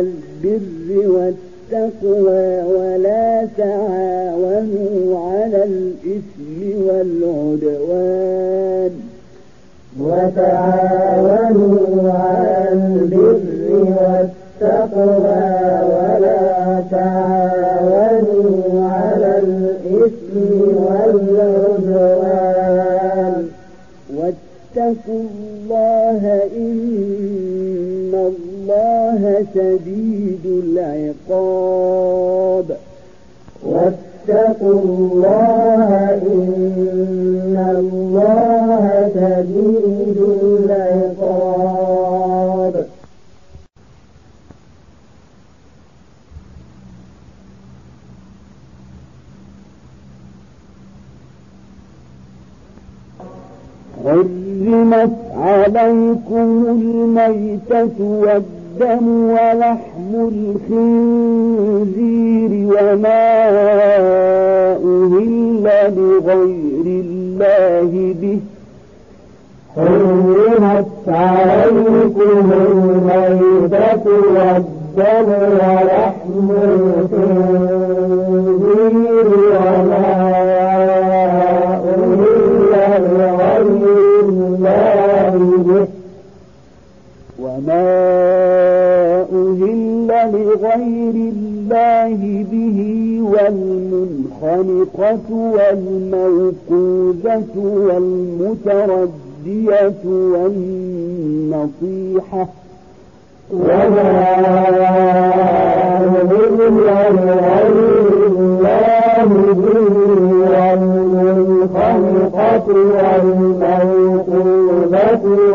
البر والتقوى ولا تعاونوا على الإثم والعدوان. وتعاونوا على البر والتقوى ولا تعاونوا على الإثم والعدوان. واتقوا الله إن الله شديد العقاب. واتقوا الله والدم ولحم الخنزير وما أهل لغير الله به. حرمت عليكم الميتة والدم ولحم الخنزير وما الله به والمنخنقة والموقوذة والمتردية والنصيحة وما والمنخنقة والموقوذة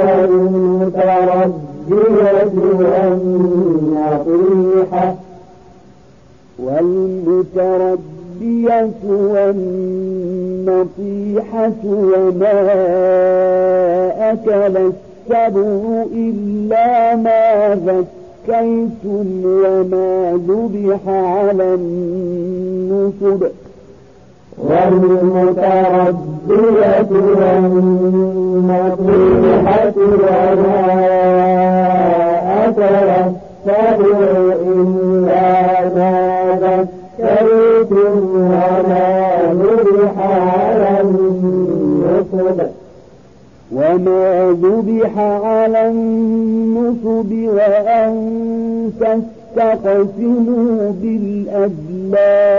والمتردية والنصيحة والمتردية والنطيحة وما أكل السبع إلا ما ذكيتم وما ذبح على النصب. والمتردية والنصيحة وما أكل السبع إلا ما ذكرتم وما ذبح على النصب وأن تستقسموا بالأزلام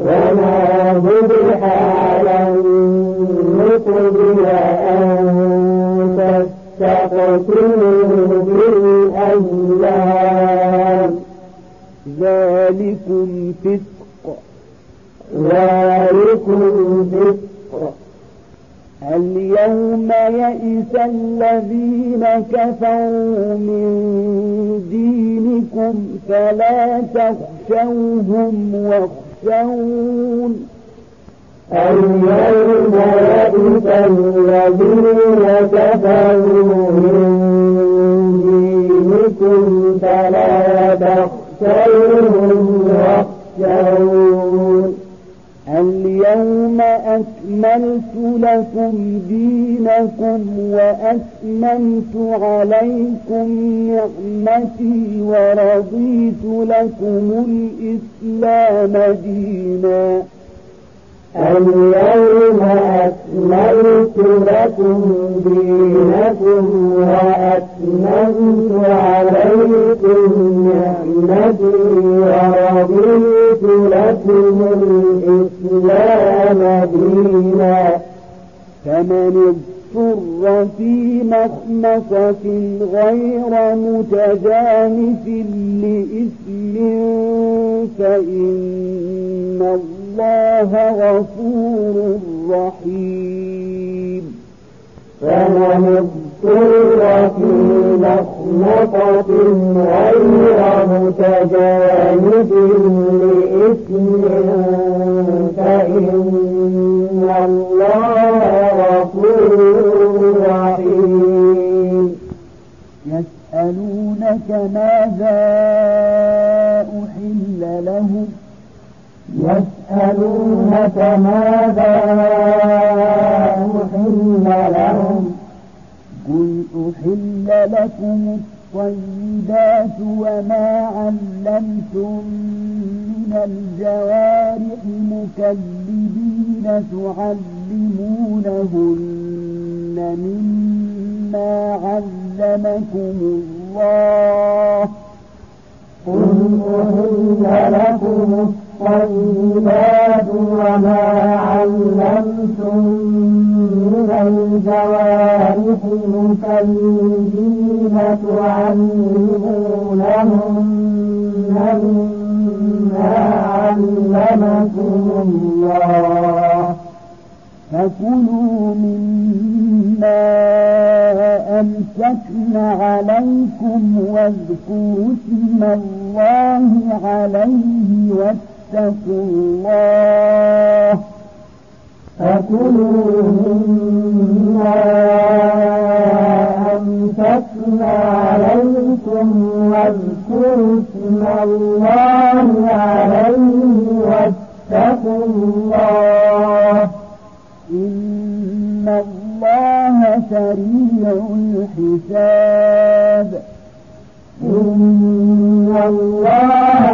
وما ذبح على النصب وأن تستقسموا ذلكم فسق ذلكم فسق اليوم يئس الذين كفروا من دينكم فلا تخشوهم واخشون. دينكم فلا اليوم أكملت لكم دينكم وأتممت عليكم نعمتي ورضيت لكم الإسلام دينا. اليوم أكملت لكم دينكم وأتممت عليكم نعمتي ورضيت لكم الإسلام دينا. فمن اضطر في مخمصة غير متجانف لإثم فإن الله غفور رحيم. فمن اضطر في مخمصة غير متجانف لإثم فإن الله غفور رحيم يسألونك ماذا أحل لهم يسألونك ماذا أحل لهم قل أحل لكم الطيبات وما علمتم من الجوارح مكذبين تعلمونهن مما علمكم الله. قل أهل لكم الطيبات وما علمتم من الجوارح مكلمين تعلمونهن مما علمكم الله فكلوا مما أمسكن عليكم واذكروا اسم الله عليه واتقوا الله فكلوا مما أمسكنا عليكم واذكروا اسم الله عليه واتقوا الله إن الله سريع الحساب إن الله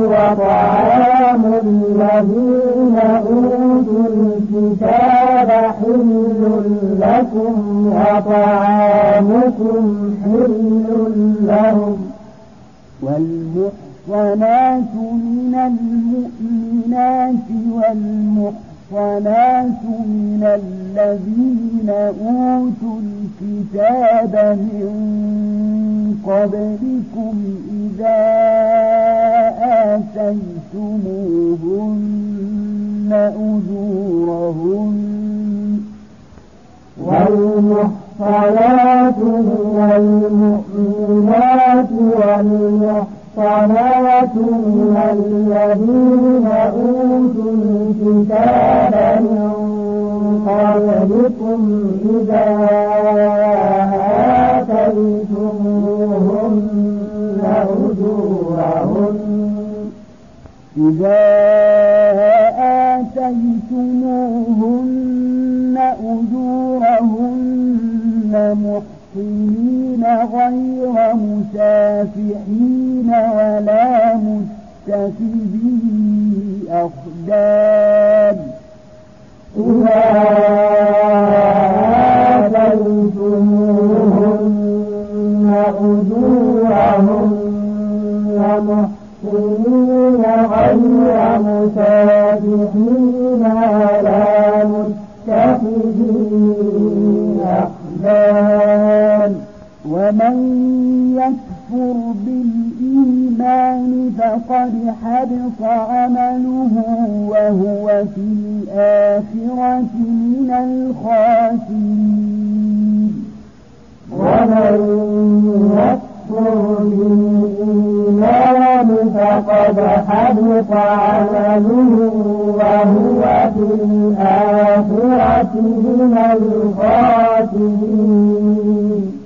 وطعام الذين أوتوا الكتاب حل لكم وطعامكم حل لهم والمحصنات من المؤمنات والمحصنات من الذين أوتوا الكتاب من قبلكم إذا آتيتموهن أجورهن والمحصنات من المؤمنات من الذين أوتوا الكتاب من قبلكم إذا آتيتموهن أجورهن إذا آتيتموهن أجورهن محصنين غير مسافحين ولا متخذي أخدان. إذا آتيتموهن أجورهن محسنين غير مسافحين ولا متخذي أخدان. ومن يكفر بالإيمان فقد حبط عمله وهو في الآخرة من الخاسرين ومن يكفر بالإيمان فقد حبط عمله وهو في الآخرة من الخاسرين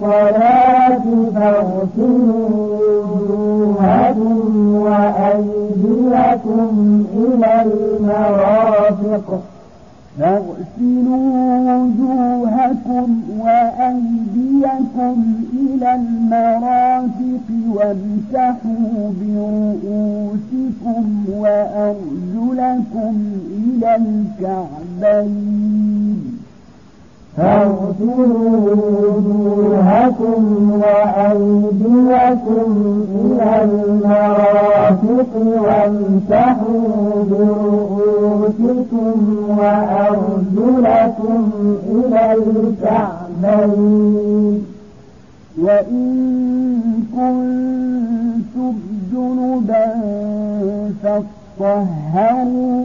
الصلاة فاغسلوا وجوهكم وأيديكم إلى المرافق فاغسلوا وجوهكم وأيديكم إلى المرافق وامسحوا برؤوسكم وأرجلكم إلى الكعبين فاغسلوا وجوهكم وأيديكم إلى المرافق وامسحوا برؤوسكم وأرجلكم إلى الكعبين. وإن كنتم جنبا فاطهروا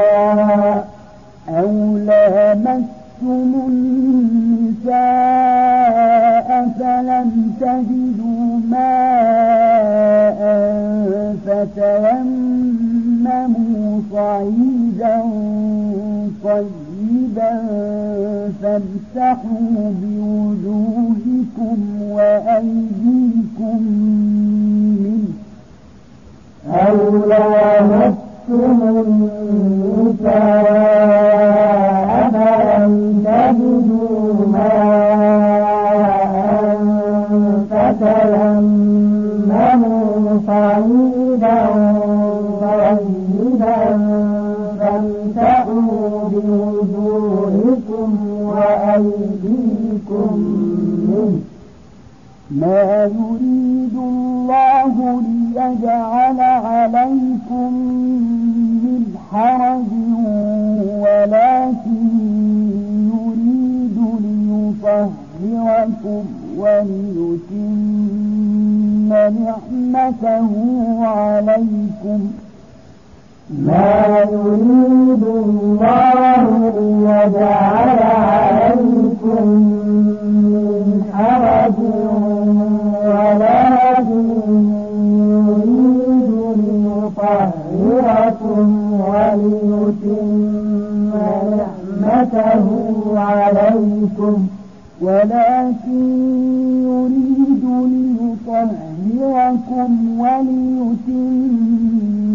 تجدوا ماء فتيمموا صعيدا طيبا فامسحوا بوجوهكم وأيديكم منه أو لامستم النساء فتيمموا صعيدا طيبا فامسحوا بوجوهكم وأيديكم منه. ما يريد الله ليجعل عليكم من حرج ولكن يريد ليطهركم وليتم نعمته عليكم. ما يريد الله ليجعل عليكم من حرج ولكن يريد ليطهركم وليتم نعمته عليكم. ولكن يريد ليطهركم وليتم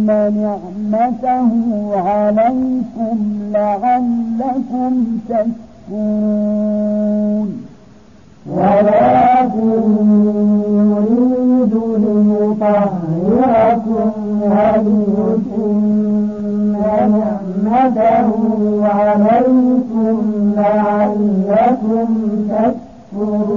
نعمته عليكم لعلكم تشكرون. ولكن يريد ليطهركم وليتم نعمته عليكم لعلكم تشكرون.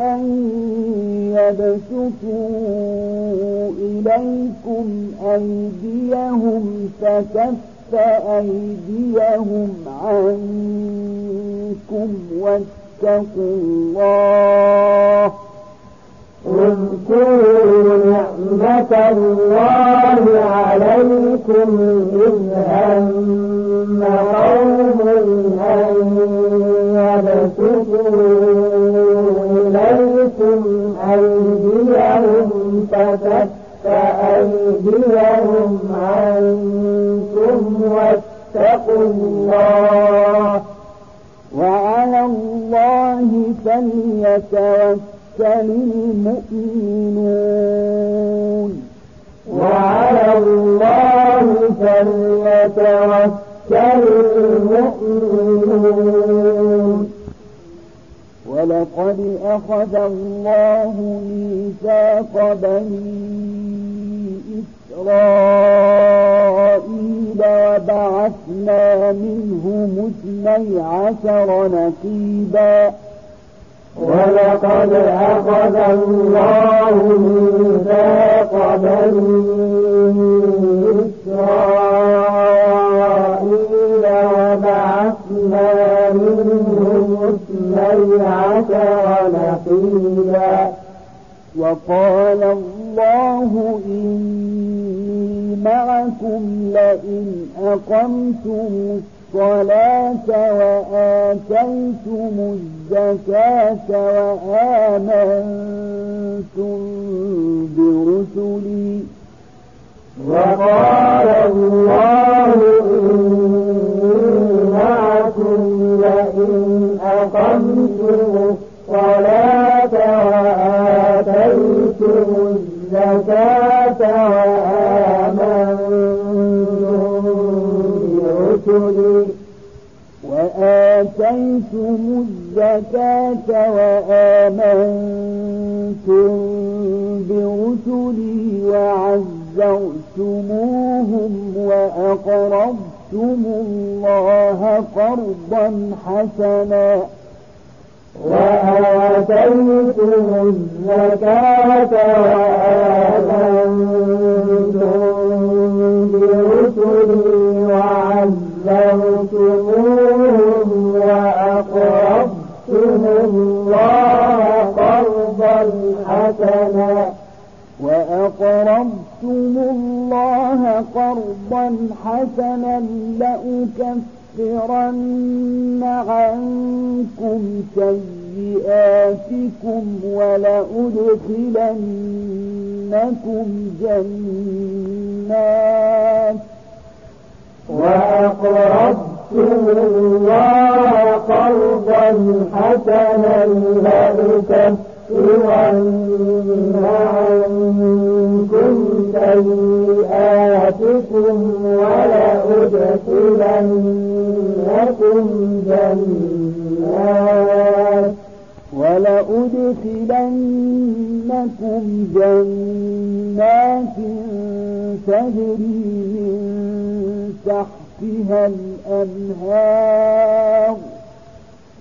أن يبسطوا إليكم أيديهم فكف أيديهم عنكم واتقوا الله اذكروا نعمة الله عليكم إذ هم قوم أن يبسطوا عليكم أيديهم فتك أيديهم عنكم واتقوا الله. وعلى الله فليتوكل المؤمنون. وعلى الله فليتوكل المؤمنون. ولقد أخذ الله ميثاق بني إسرائيل وبعثنا منهم اثني عشر نقيبا. ولقد أخذ الله ميثاق بني إسرائيل وبعثنا منهم عشر وقال الله إني معكم لئن أقمتم الصلاة وآتيتم الزكاة وآمنتم برسلي. وقال الله إني أقمتم وآتيتم الزكاة وآمنتم برسلي وعزرتموهم وأقرضتم الله قرضا حسنا وآتيتم الزكاة وآمنتم برسلي وعزرتموهم وأقرضتم الله قرضا حسنا وأقرضتم الله قرضا حسنا لأكفرن عنكم سيئاتكم ولأدخلنكم جنات وأقرضتم الله قرضا حسنا لأكفرن عنكم ولأدخلنكم جنات تجري من تحتها الأنهار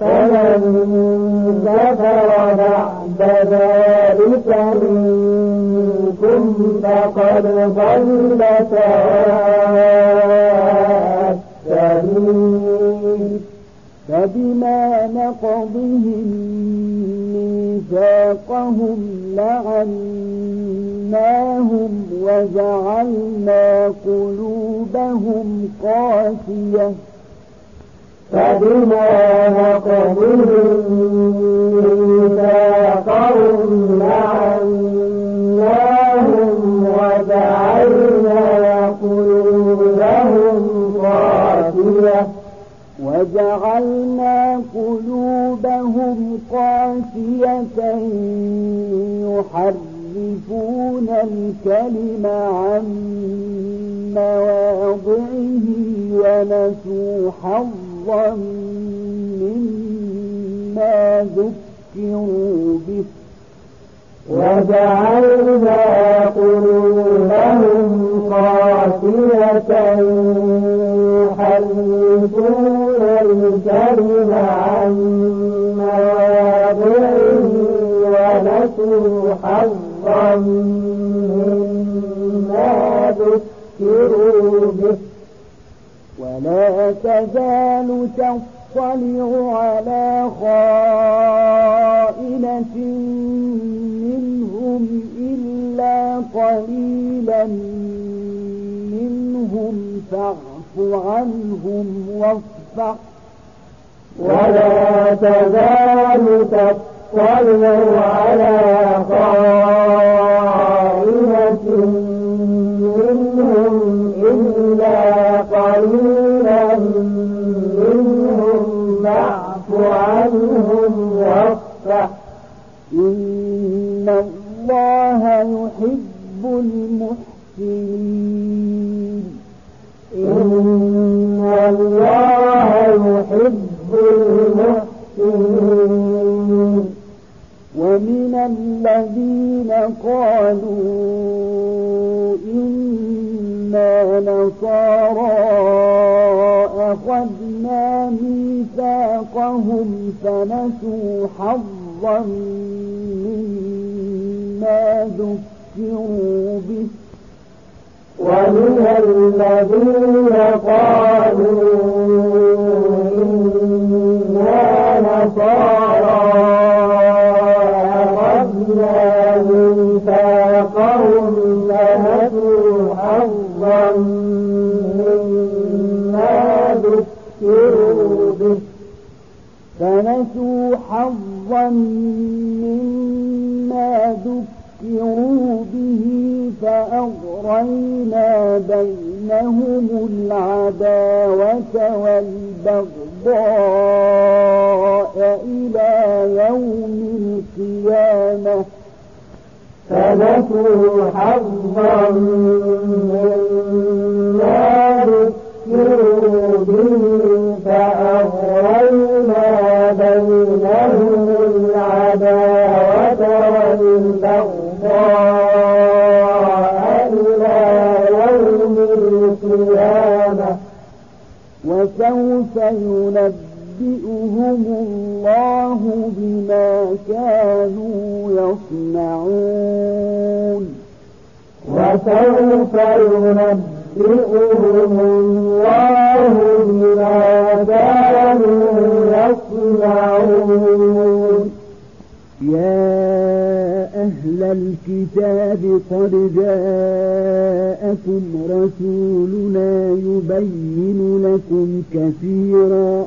فمن بعد ذلك منكم فقد فبما نقضهم ميثاقهم لعناهم وجعلنا قلوبهم قاسية. فبما نقضهم ميثاقهم لعناهم وجعلنا قلوبهم قاسية وجعلنا قلوبهم قاسية يحرفون الكلم عن مواضعه ونسوا حظا مما ذكروا به. وجعلنا قلوبهم قاسية يحرفون الكلم عن مواضعه ونسوا حظا مما ذكروا به ولا تزال تطلع على خائنة منهم إلا قليلا منهم فاعف عنهم واصفح ولا تزال تطلع على خائنة منهم إلا منهم عنهم إن الله يحب المحسنين إن الله يحب المحسنين ومن الذين قالوا إنا نصارى أخذنا ميثاقهم فنسوا حظا مما ذكروا به. ومن الذين قالوا إنا نصارى ميثاقهم فنسوا حظا مما ذكروا به. فنسوا حظا مما ذكروا به فأغرينا بينهم العداوة والبغضاء إلى يوم القيامة. فنسوا حظا مما ذكروا به فأغرينا بينهم العداوة والبغضاء إلى يوم القيامة. وسوف ينبئهم الله بما كانوا يصنعون. وسوف ينبئهم الله بما كانوا يصنعون. يا أهل الكتاب قد جاءكم رسولنا يبين لكم كثيرا.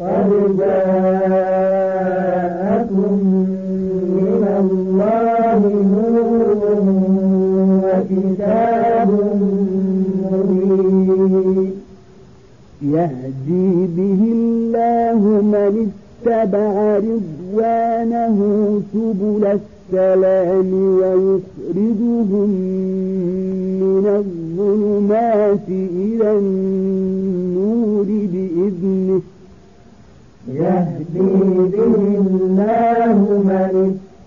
قد جاءكم من الله نور وكتاب مبين. يهدي به الله من اتبع رضوانه سبل السلام ويخرجهم من الظلمات إلى النور بإذنه. يهدي به الله من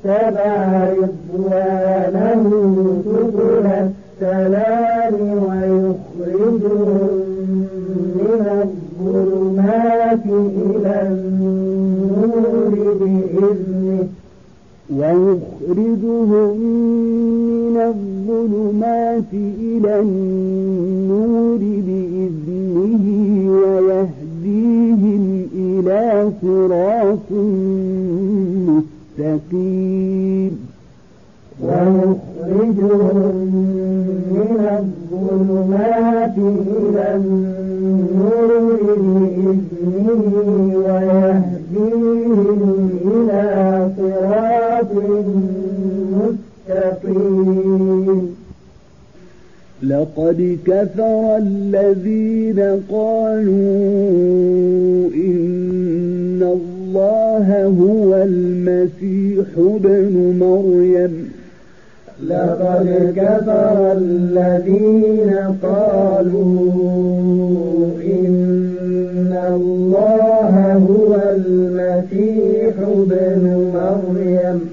اتبع رضوانه سبل السلام ويخرجهم من الظلمات إلى النور بإذنه. ويخرجهم من الظلمات إلى النور بإذنه ويهديهم صراط مستقيم. ويخرجهم من الظلمات إلى النور بإذنه ويهديهم إلى صراط مستقيم. لقد كفر الذين قالوا إن الله هو المسيح ابن مريم. لقد كفر الذين قالوا إن الله هو المسيح ابن مريم.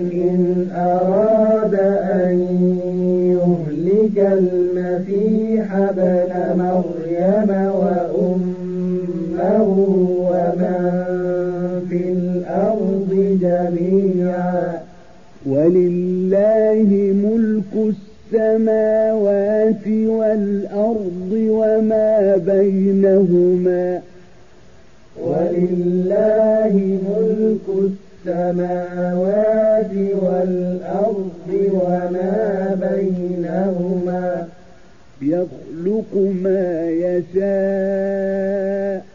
يهلك المسيح ابن مريم وأمه ومن في الأرض جميعا. ولله ملك السماوات والأرض وما بينهما. ولله ملك السماوات والأرض وما يخلق ما يشاء.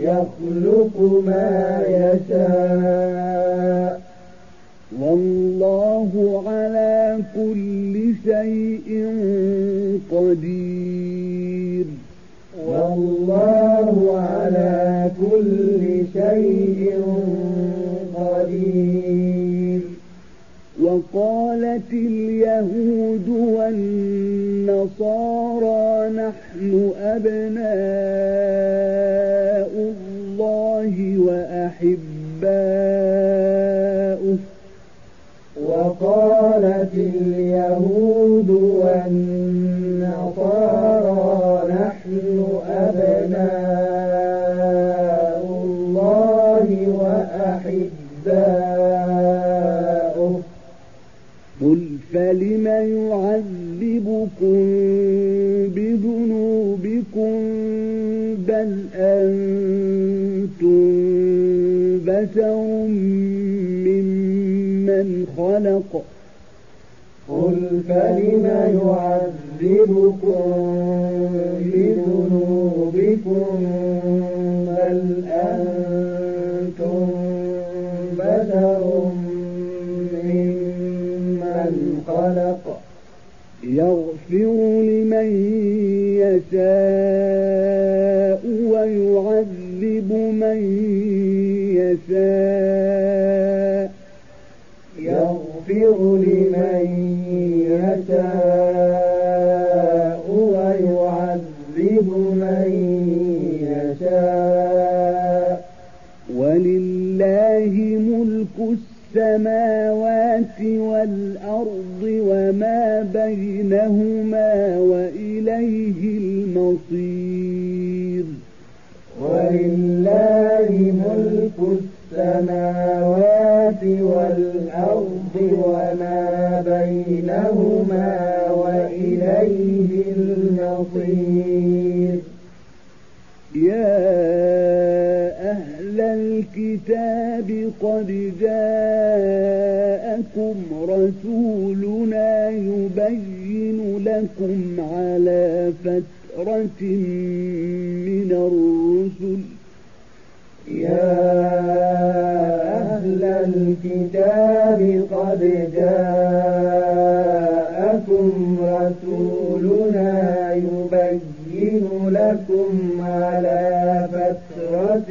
يخلق ما يشاء. والله على كل شيء قدير. والله على كل شيء وقالت اليهود والنصارى نحن أبناء الله وأحباؤه. وقالت يعذبكم بذنوبكم بل أنتم بشر ممن خلق قل فلم يعذبكم بذنوبكم بل أنتم بشر ممن خلق يغفر لمن يشاء ويعذب من يشاء. يغفر لمن يشاء. السماوات والأرض وما بينهما وإليه المصير. ولله ملك السماوات والأرض وما بينهما وإليه المصير. الكتاب قد جاءكم رسولنا يبين لكم على فترة من الرسل. يا أهل الكتاب قد جاءكم رسولنا يبين لكم على فترة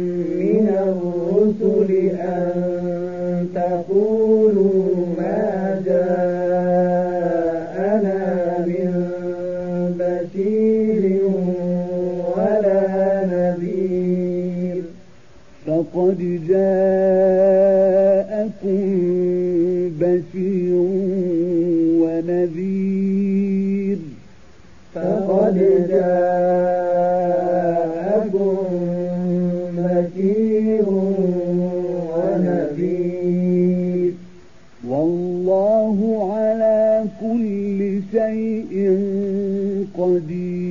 فقد جاءكم بشير ونذير. فقد جاءكم بشير ونذير. والله على كل شيء قدير.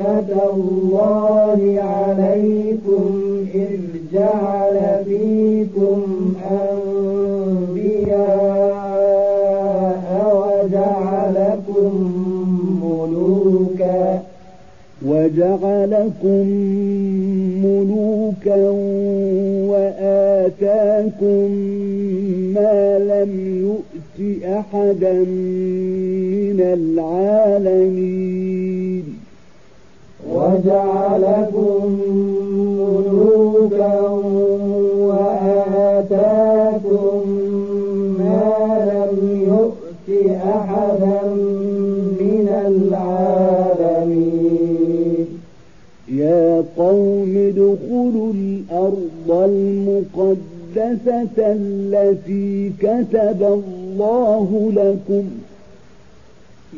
نعمة الله عليكم إذ جعل فيكم أنبياء وجعلكم ملوكا وجعلكم ملوكا وآتاكم ما لم يؤت أحدا من العالمين وجعلكم ملوكا وآتاكم ما لم يؤت أحدا من العالمين. يا قوم ادخلوا الأرض المقدسة التي كتب الله لكم.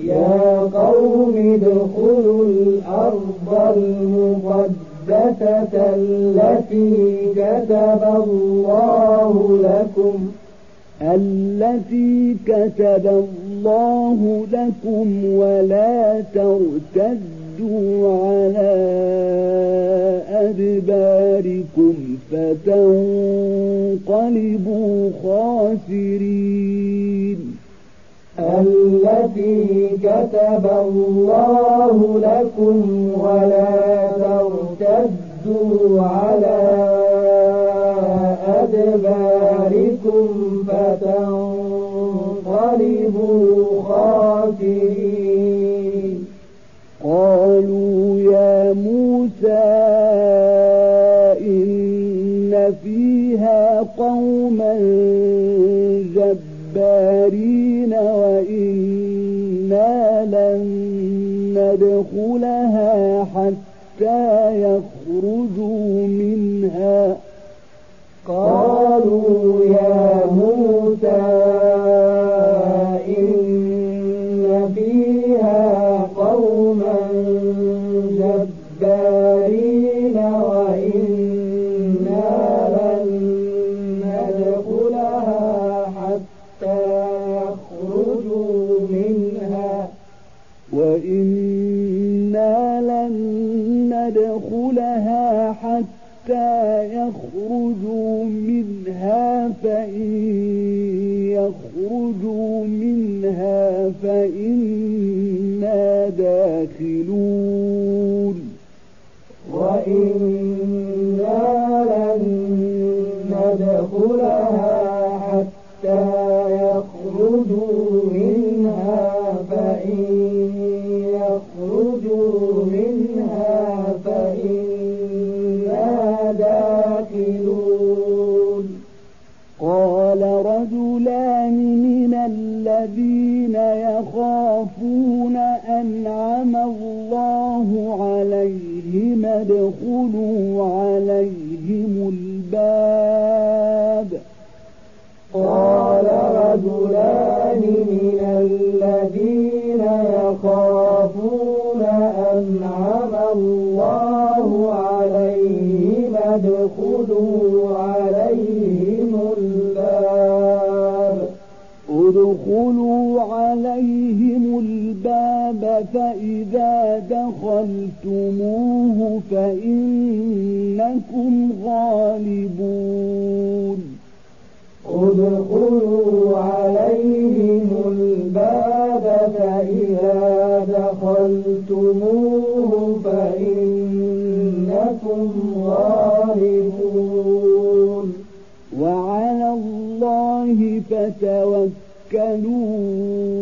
يا قوم ادخلوا الأرض المقدسة التي كتب الله لكم التي كتب الله لكم ولا ترتدوا على أدباركم فتنقلبوا خاسرين. التي كتب الله لكم ولا ترتدوا على أدباركم فتنقلبوا خاسرين. قالوا يا موسى إن فيها قوما جبارين. لن ندخلها حتى يخرجوا منها. قالوا يخرجوا منها فإن يخرجوا منها فإنا داخلون. وإنا الذين يخافون أنعم الله عليهم ادخلوا عليهم الباب. قال رجلان من الذين يخافون أنعم الله عليهم ادخلوا ادخلوا عليهم الباب فإذا دخلتموه فإنكم غالبون. ادخلوا عليهم الباب فإذا دخلتموه فإنكم غالبون. وعلى الله فتوكلوا إن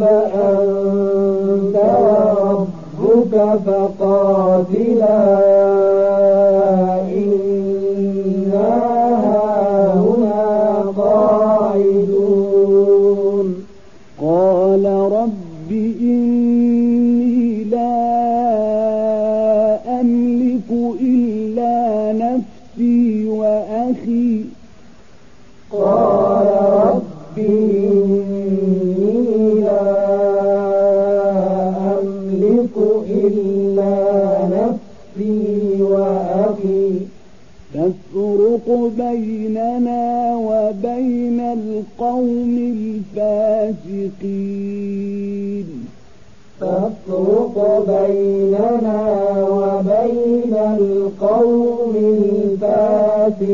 فاذهب أنت وربك فقاتلا. بيننا وبين القوم الفاسقين تفرق بيننا وبين القوم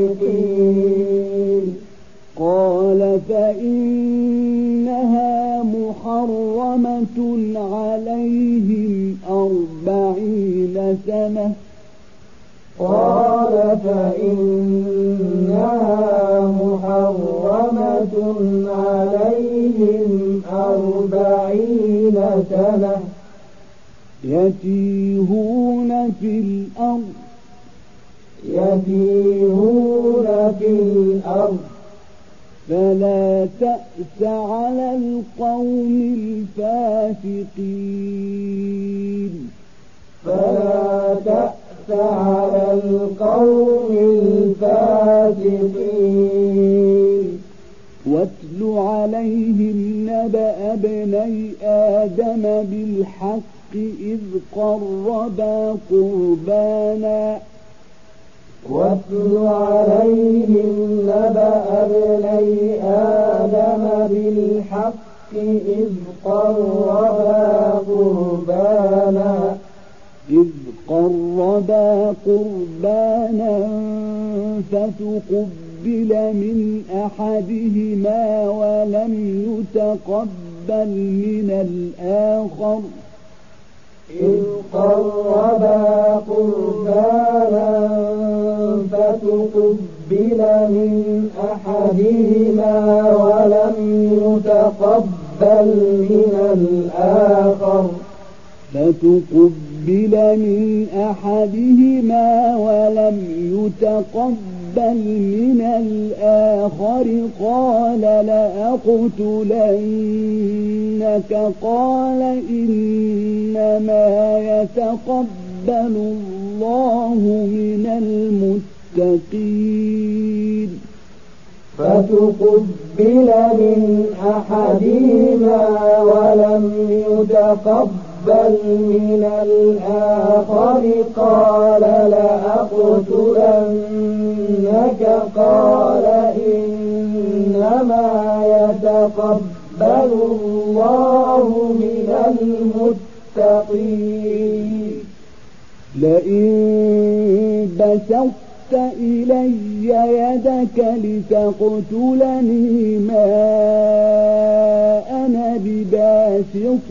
الفاسقين قال فإنها محرمة عليهم أربعين سنة قال فإنها عليهم أربعين سنة. يتيهون في الأرض. يتيهون في الأرض. فلا تأس على القوم الفاسقين. فلا تأس على القوم الفاسقين. واتل عليهم نبأ ابني آدم بالحق إذ قربا قربانا. واتل عليهم نبأ ابني آدم بالحق إذ قربا قربانا. إذ قربا قربانا فتقبل من أحدهما ولم يتقبل من الآخر إذ قربا قربانا فتقبل من أحدهما ولم يتقبل من الآخر فتقبل من أحدهما ولم يتقبل من الآخر قال لأقتلنك قال إنما يتقبل الله من المتقين فتقبل من أحدهما ولم يتقبل من الآخر قال لأقتلنك قال إنما يتقبل الله من المتقين. لئن بسطت إلي يدك لتقتلني ما أنا بباسط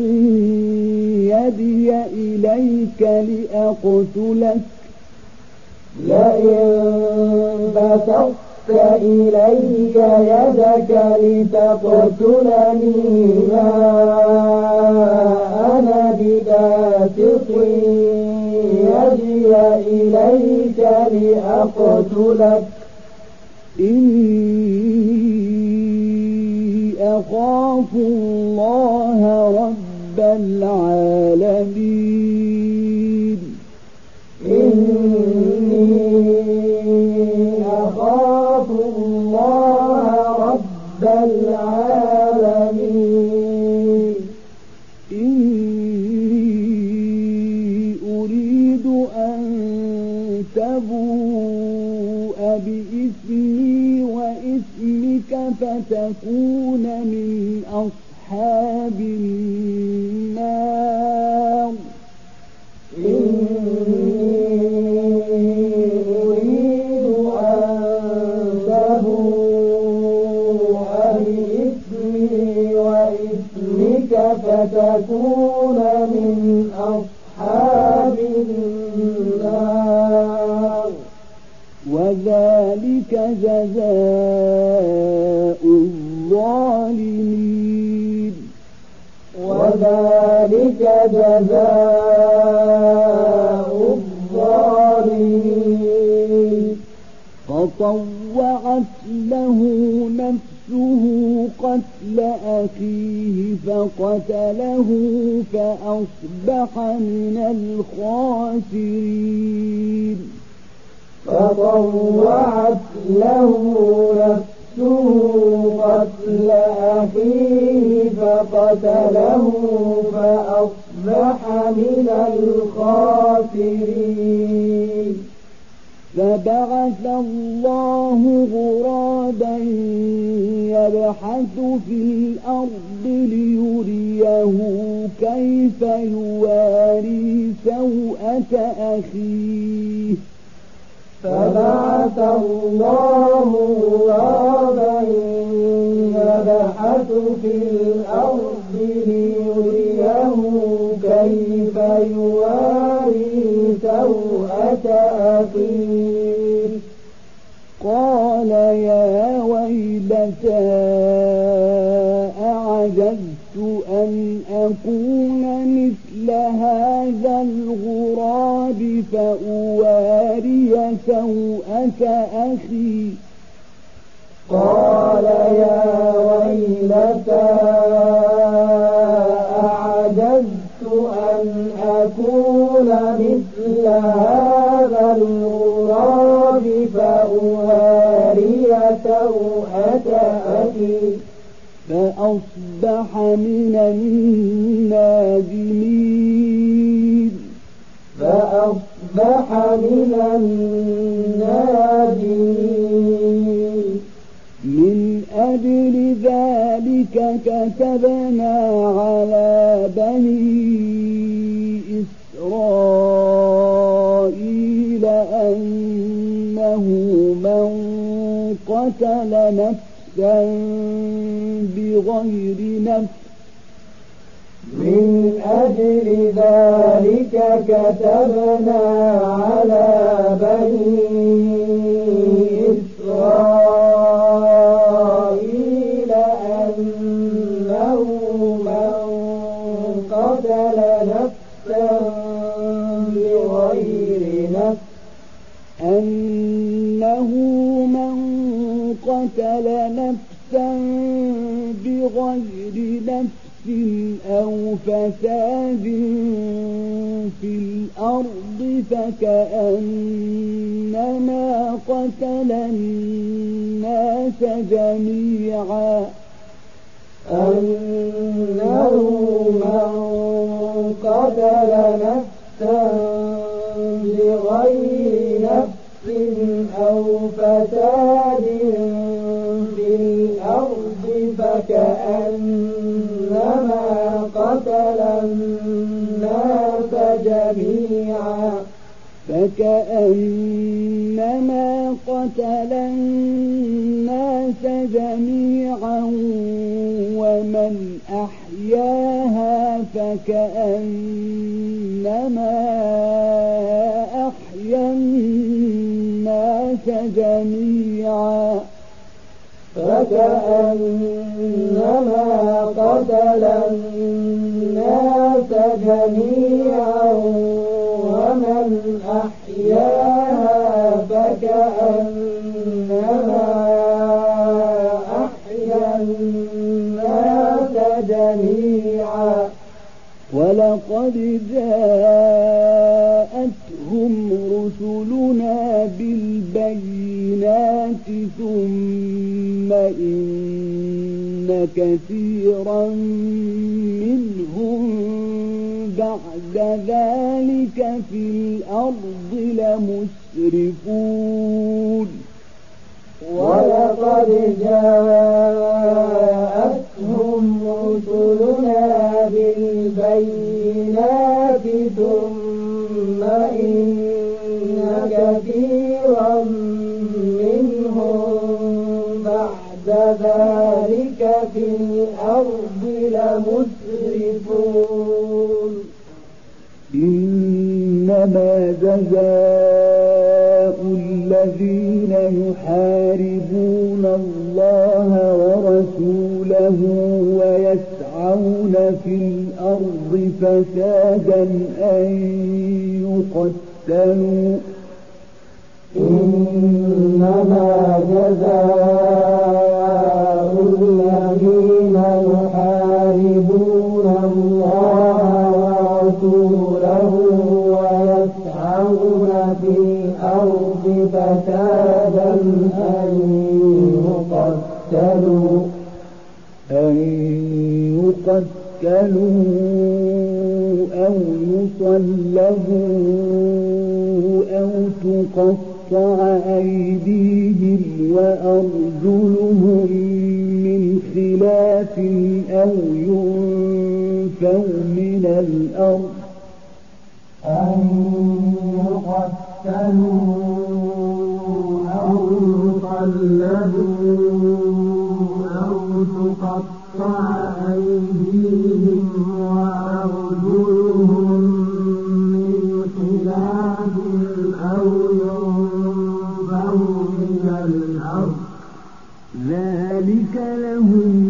يدي إليك لأقتلك. لئن بسطت إليك يدك لتقتلني ما أنا بباسط يدي إليك لأقتلك. إني أخاف الله رب العالمين. تكون من أصحاب النار جميعا. ولقد جاءتهم رسلنا بالبينات ثم إن كثيرا منهم بعد ذلك في الأرض لمسرفون. ولقد جاءت جاءتهم رسلنا بالبينات ثم إن كثيرا منهم بعد ذلك في الأرض لمسرفون. إنما جزاء الذين يحاربون الله ورسوله فرعون في الأرض فسادا أن يقتلوا. إنما جزاء يقتلوا أَوْ يُصَلَّبُوا أَوْ تُقَطَّعَ أَيْدِيهِمْ وَأَرْجُلُهُم مِّنْ خِلَافٍ أَوْ يُنفَوْا مِنَ الْأَرْضِ أن يُقَتَّلُوا له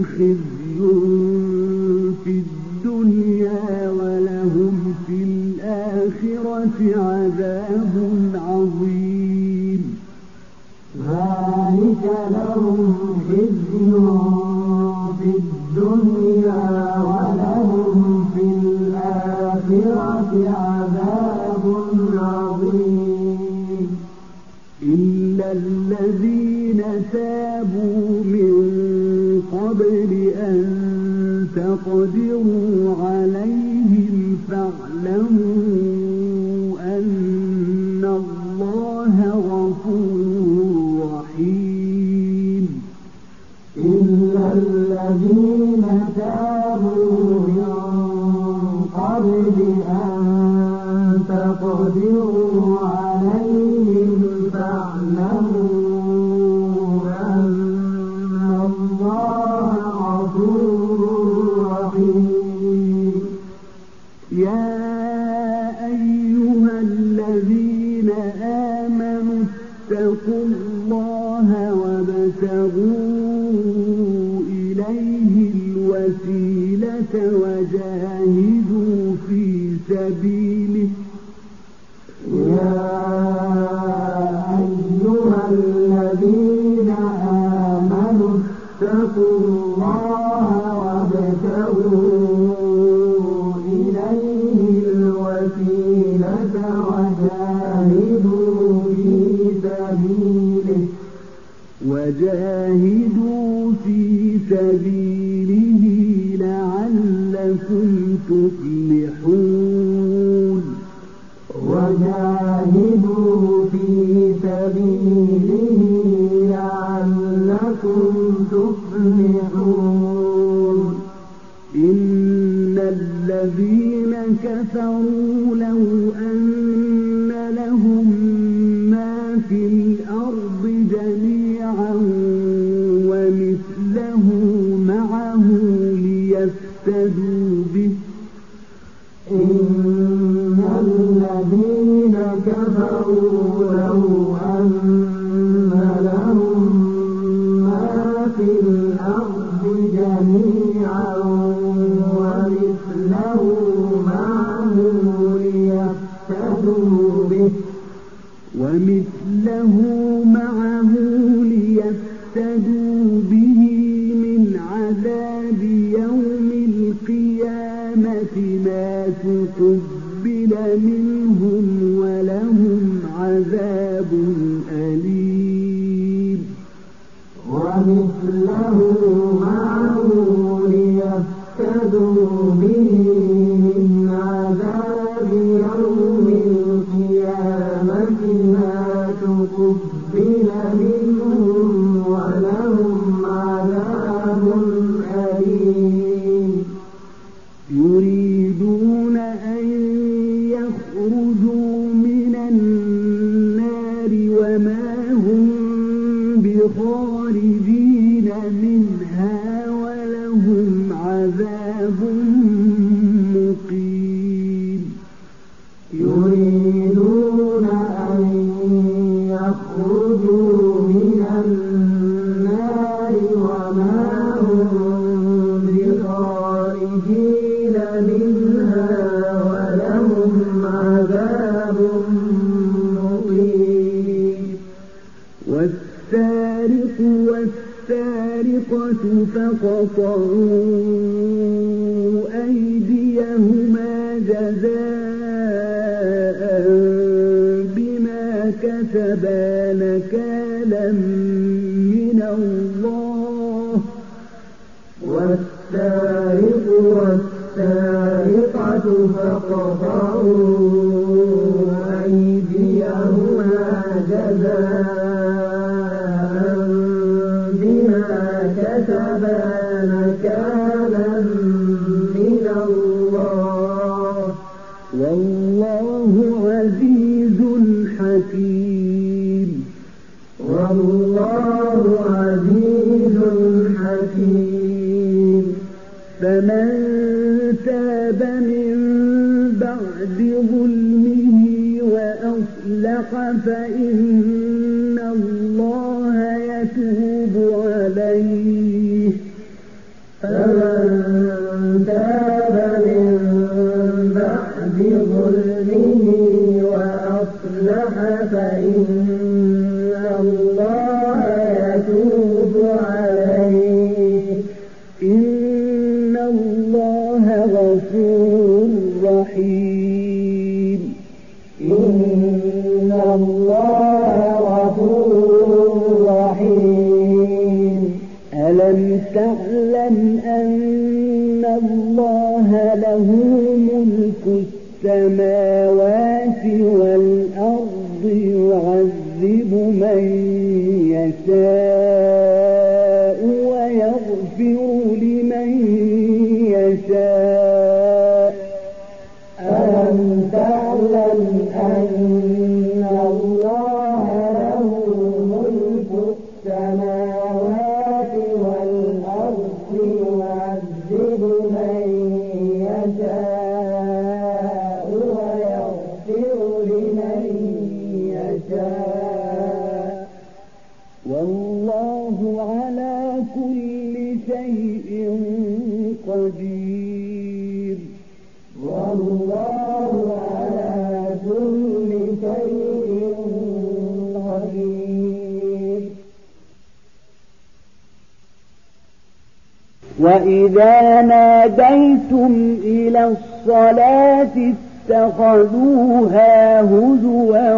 وإذا ناديتم إلى الصلاة اتخذوها هزوا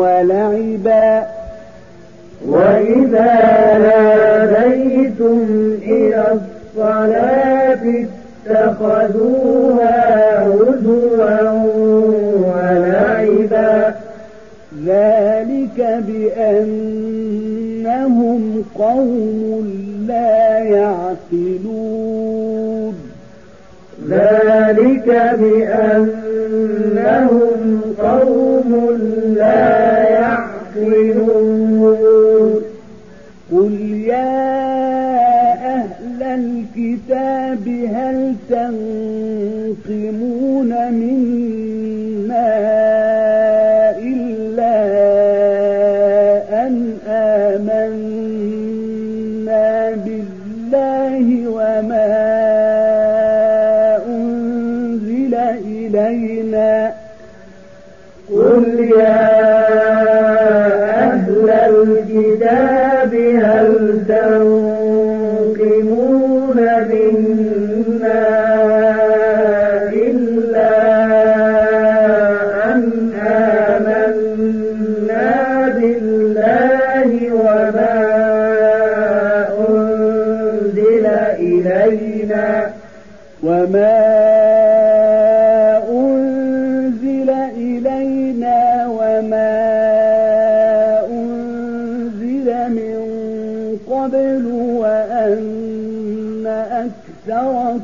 ولعبا وإذا ناديتم إلى الصلاة اتخذوها هزوا ولعبا ذلك بأنهم قوم لا يعقلون ذلك بأنهم قوم لا يعقلون. قل يا أهل الكتاب هل تنقمون منه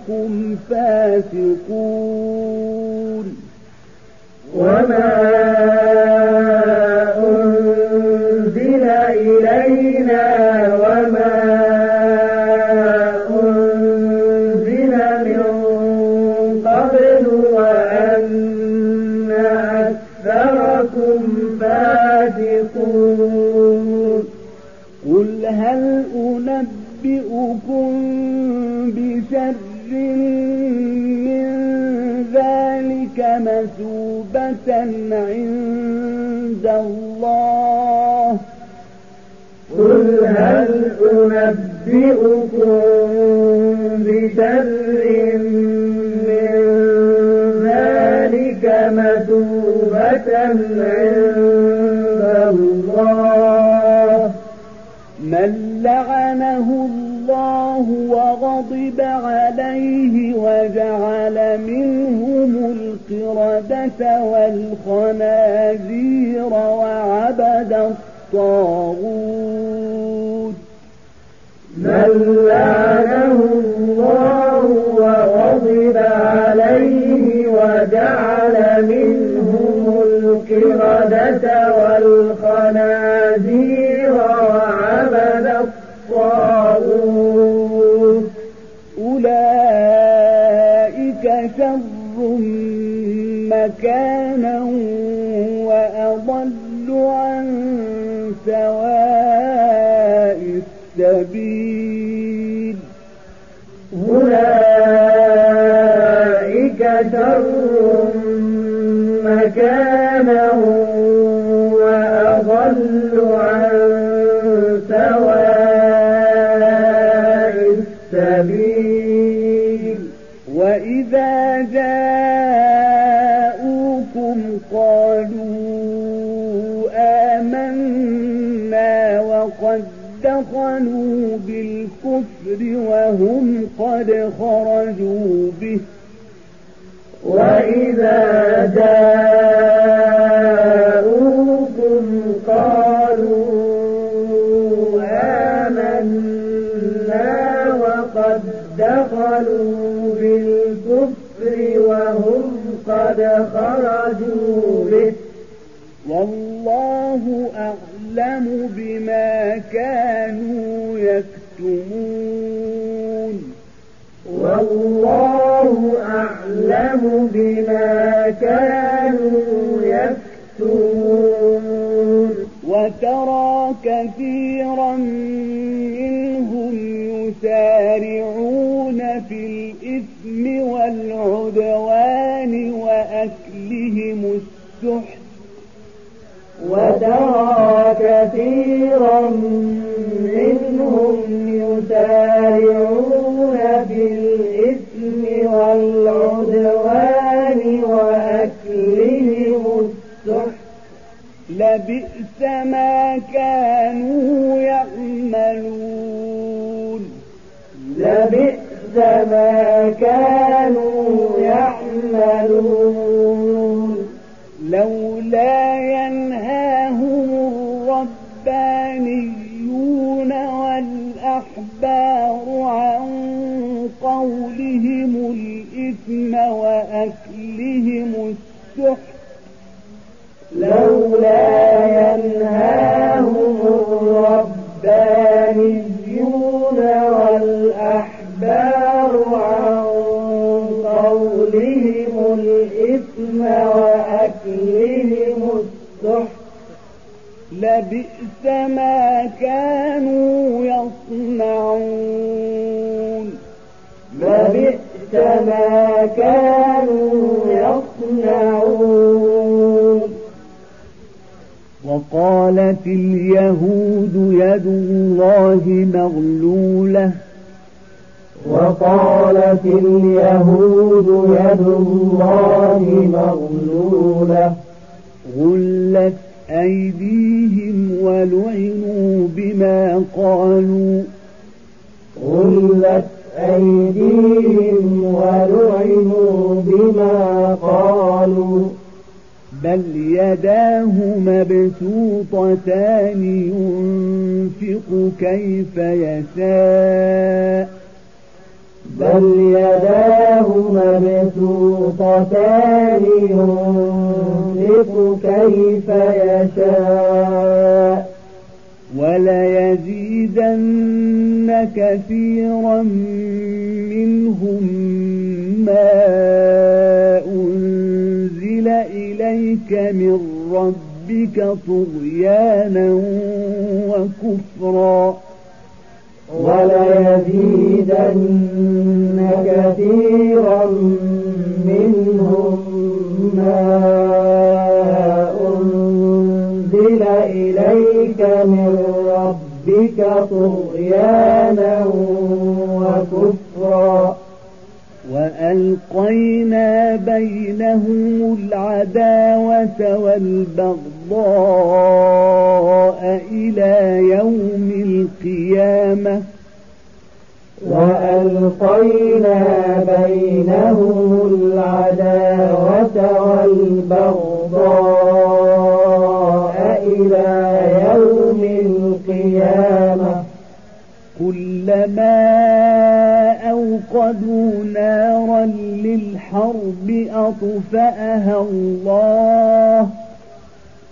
بكم فاسقون وما عند الله. قل هل أنبئكم بشر من ذلك مثوبة عند الله من لعنه الله وغضب عليه وجعل منه القردة والخنازير وعبد الطاغوت. من لعنه الله مكانا دخلوا بالكفر وهم قد خرجوا به. وإذا جاءوكم قالوا آمنا وقد دخلوا بالكفر وهم قد خرجوا به. والله أعلم بما كانوا يكتمون. والله أعلم بما كانوا يكتمون. وترى كثيرا منهم يسارعون في الإثم والعدوان وأكلهم السحت. لبئس ما كانوا يعملون. لبئس ما كانوا يعملون. الإثم وأكلهم السحت. لولا ينهاهم الربانيون والأحبار عن قولهم الإثم وأكلهم السحت. لبئس ما كانوا يصنعون. لبئس ما كانوا يصنعون. وقالت اليهود يد الله مغلولة. وقالت اليهود يد الله مغلولة. غلت أيديهم ولعنوا بما قالوا. غلت أيديهم ولعنوا بما قالوا. بل يداه مبسوطتان ينفق كيف يشاء. بل يداه مبسوطتان ينفق كيف يشاء. وليزيدن كثيرا منهم ما أنزل إليك من ربك طغيانا وكفرا وليزيدن كثيرا منهم ما طغيانا وكفرا. وألقينا بينهم العداوة والبغضاء إلى يوم القيامة. وألقينا بينهم العداوة والبغضاء إلى يوم كلما أوقدوا نارا للحرب أطفأها الله.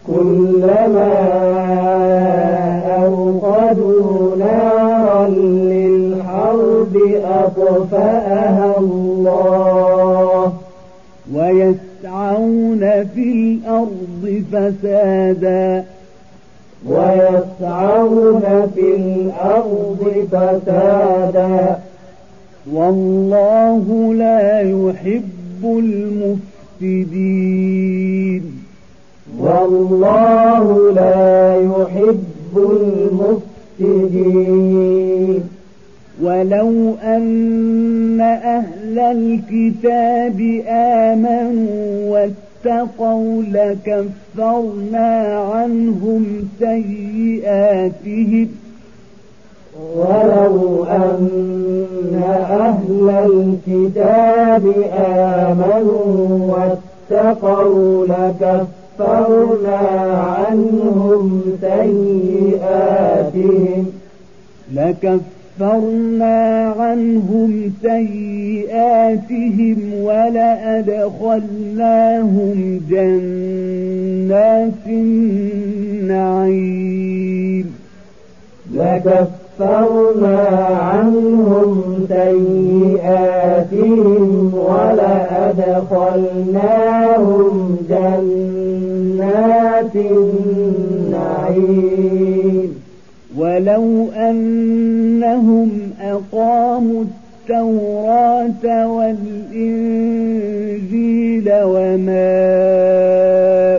كلما أوقدوا نارا للحرب أطفأها الله. ويسعون في الأرض فسادا. ويسعون في الأرض فسادا. والله لا يحب المفسدين. والله لا يحب المفسدين. ولو أن أهل الكتاب آمنوا اتقوا لكفرنا عنهم سيئاتهم. ولو أن أهل الكتاب آمنوا واتقوا لكفرنا عنهم سيئاتهم. لكفرنا كفرنا عنهم سيئاتهم ولأدخلناهم جنات النعيم. لكفرنا عنهم سيئاتهم ولأدخلناهم جنات النعيم. ولو أنهم أقاموا التوراة والإنجيل وما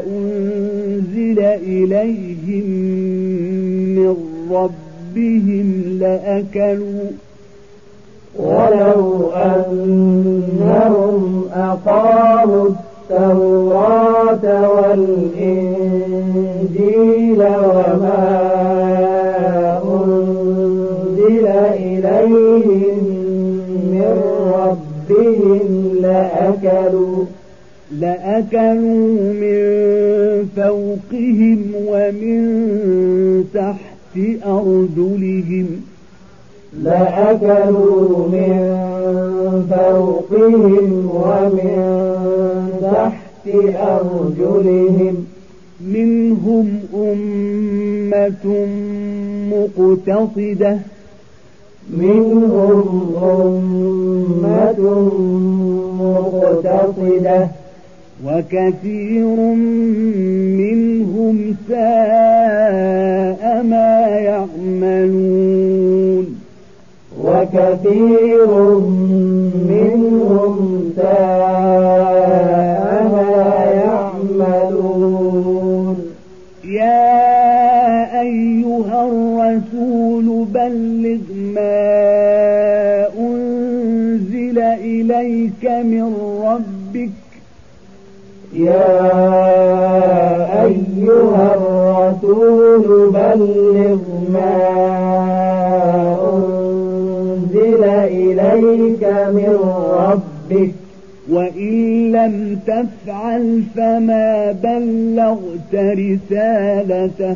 أنزل إليهم من ربهم لأكلوا ولو أنهم أقاموا التوراة والإنجيل وما لأكلوا لأكلوا من فوقهم ومن تحت أرجلهم. لأكلوا من فوقهم ومن تحت أرجلهم. منهم أمة مقتصدة منهم أمة مقتصدة وكثير منهم ساء ما يعملون وكثير منهم ساء الرسول بلغ ما أنزل إليك من ربك. يا أيها الرسول بلغ ما أنزل إليك من ربك. وإن لم تفعل فما بلغت رسالته.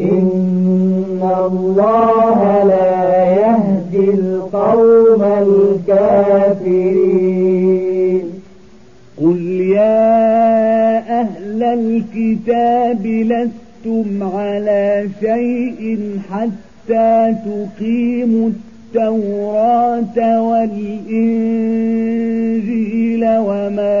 إن الله لا يهدي القوم الكافرين قل يا أهل الكتاب لستم على شيء حتى تقيموا التوراة والإنجيل وما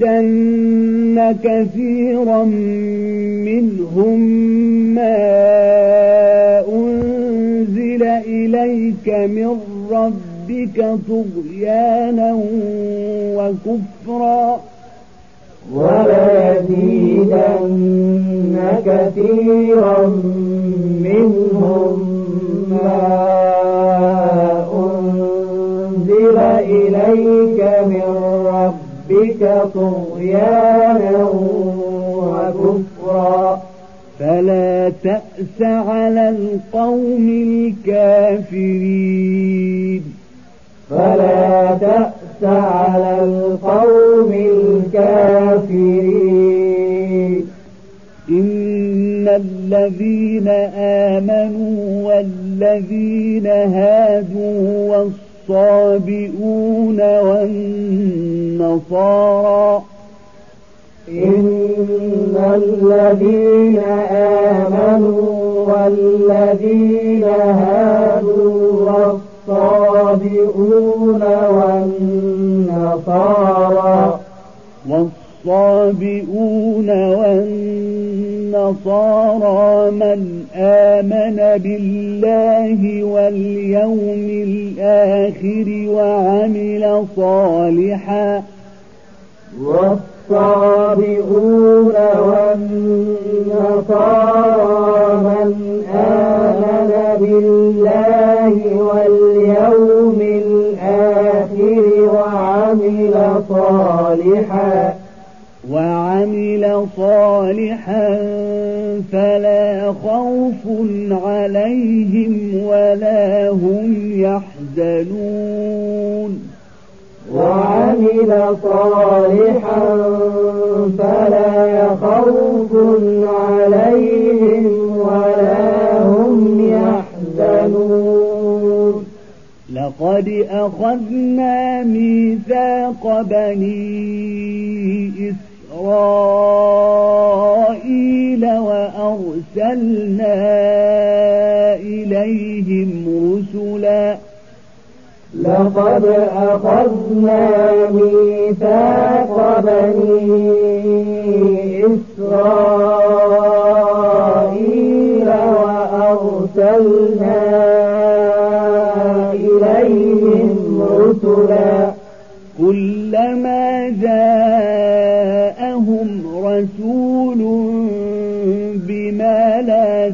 وليزيدن كثيرا منهم ما أنزل إليك من ربك طغيانا وكفرا وليزيدن كثيرا منهم ما إليك من ربك طغيانا وكفرا. فلا تأس على القوم الكافرين. فلا تأس على القوم الكافرين. إن الذين آمنوا والذين هادوا والصابئون والنصارى. إن الذين آمنوا والذين هادوا والصابئون والنصارى. والصابئون والنصارى. من آمن بالله واليوم الآخر وعمل صالحا والصابئون والنصارى من آمن بالله واليوم الآخر وعمل صالحا وعمل صالحا فلا خوف عليهم ولا هم يحزنون. وعمل صالحا فلا خوف عليهم ولا هم يحزنون. لقد أخذنا ميثاق بني إسرائيل وأرسلنا إليهم رسلاً. لقد أخذنا ميثاق بني إسرائيل وأرسلنا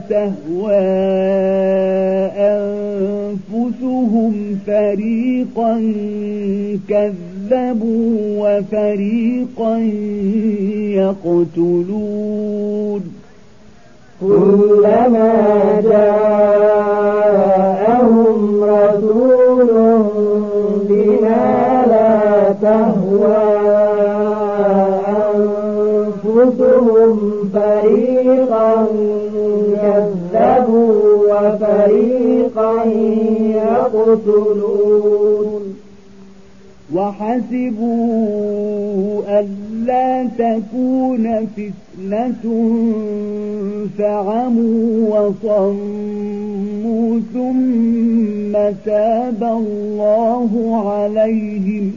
تهوى أنفسهم فريقا كذبوا وفريقا يقتلون. كلما جاءهم وفريقا يقتلون. وحسبوا ألا تكون فتنة فعموا وصموا ثم تاب الله عليهم.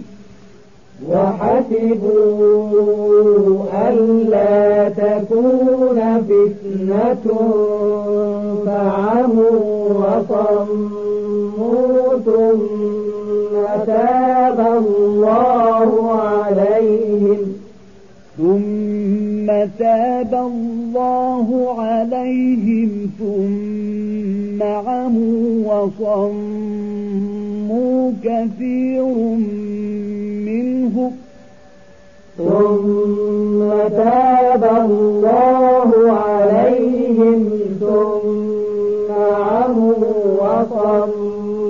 وحسبوا ألا تكون فتنة فعموا وصموا ثم تاب الله عليهم. ثم تاب الله عليهم ثم عموا وصموا كثير منهم ثم تاب الله عليهم ثم عموا وصموا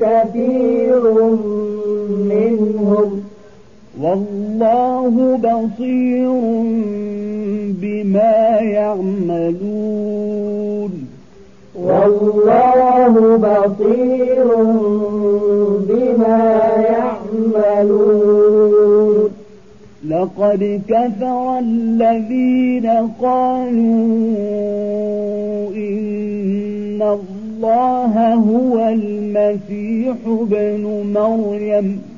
كثير منهم والله بصير بما يعملون. والله بصير بما يعملون. لقد كفر الذين قالوا إن الله هو المسيح بن مريم.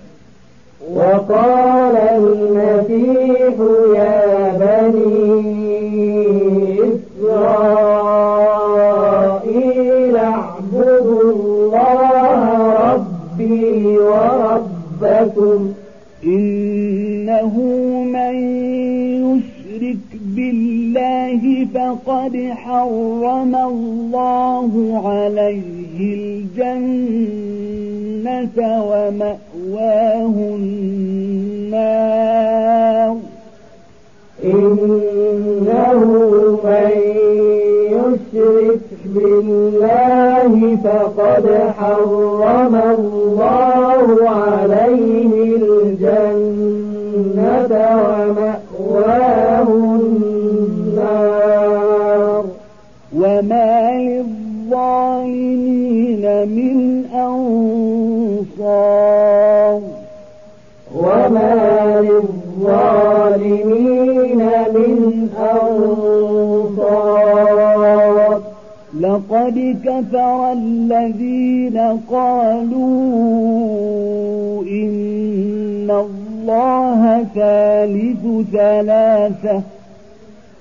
وقال المسيح يا بني إسرائيل اعبدوا الله ربي وربكم. فقد حرم الله عليه الجنة ومأواه النار. إنه من يشرك بالله فقد حرم الله عليه من أنصار وما للظالمين من أنصار. لقد كفر الذين قالوا إن الله ثالث ثلاثة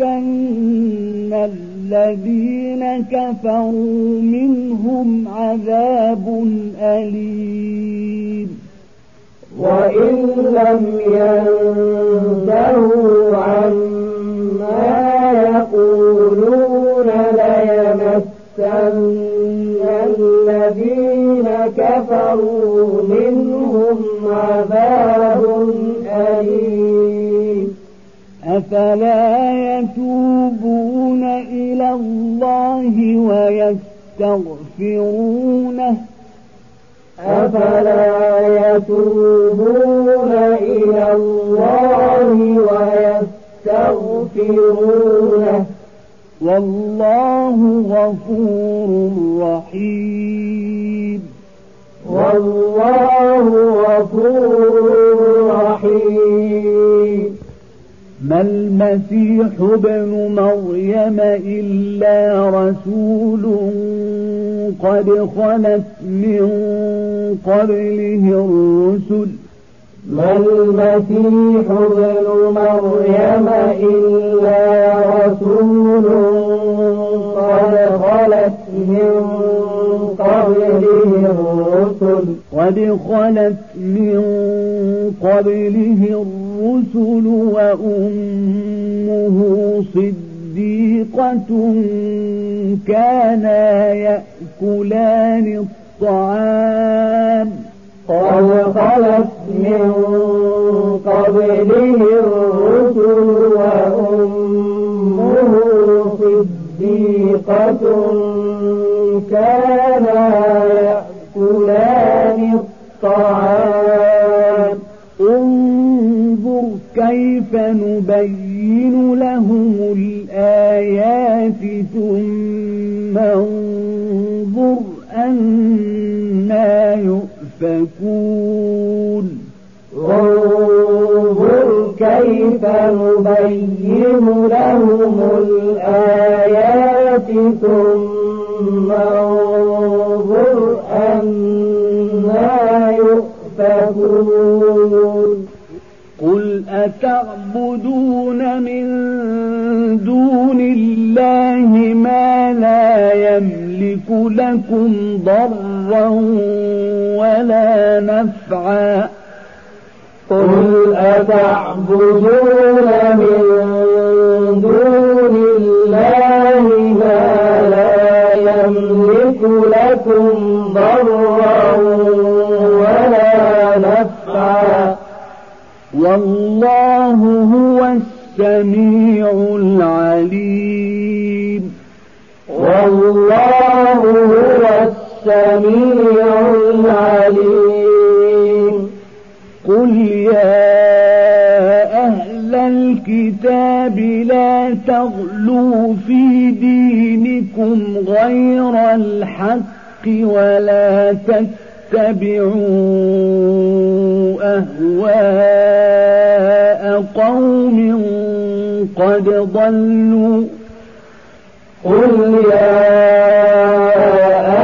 ليمسن الذين كفروا منهم عذاب أليم وإن لم ينتهوا عما يقولون ليمسن الذين كفروا منهم عذاب أليم أفلا يتوبون إلى الله ويستغفرونه. أفلا يتوبون إلى الله ويستغفرونه. والله غفور رحيم. والله غفور رحيم. ما المسيح ابن مريم إلا رسول قد خلت من قبله الرسل؟ ما المسيح ابن مريم إلا رسول قد خلت من قبله الرسل؟ قد خلت من قبله الرسل وأمه صديقة كانا يأكلان الطعام. قد خلت من قبله الرسل وأمه صديقة كانا يأكلان الطعام. كيف نبين لهم الآيات ثم انظر أنا يؤفكون؟ انظر كيف نبين لهم الآيات ثم انظر أنا يؤفكون. أتعبدون من دون الله ما لا يملك لكم ضرا ولا نفعا. قل أتعبدون من دون الله ما لا يملك لكم ضرا والله هو السميع العليم. والله هو السميع العليم. قل يا أهل الكتاب لا تغلوا في دينكم غير الحق ولا تتبعوا أهواء قوم قد ضلوا قل يا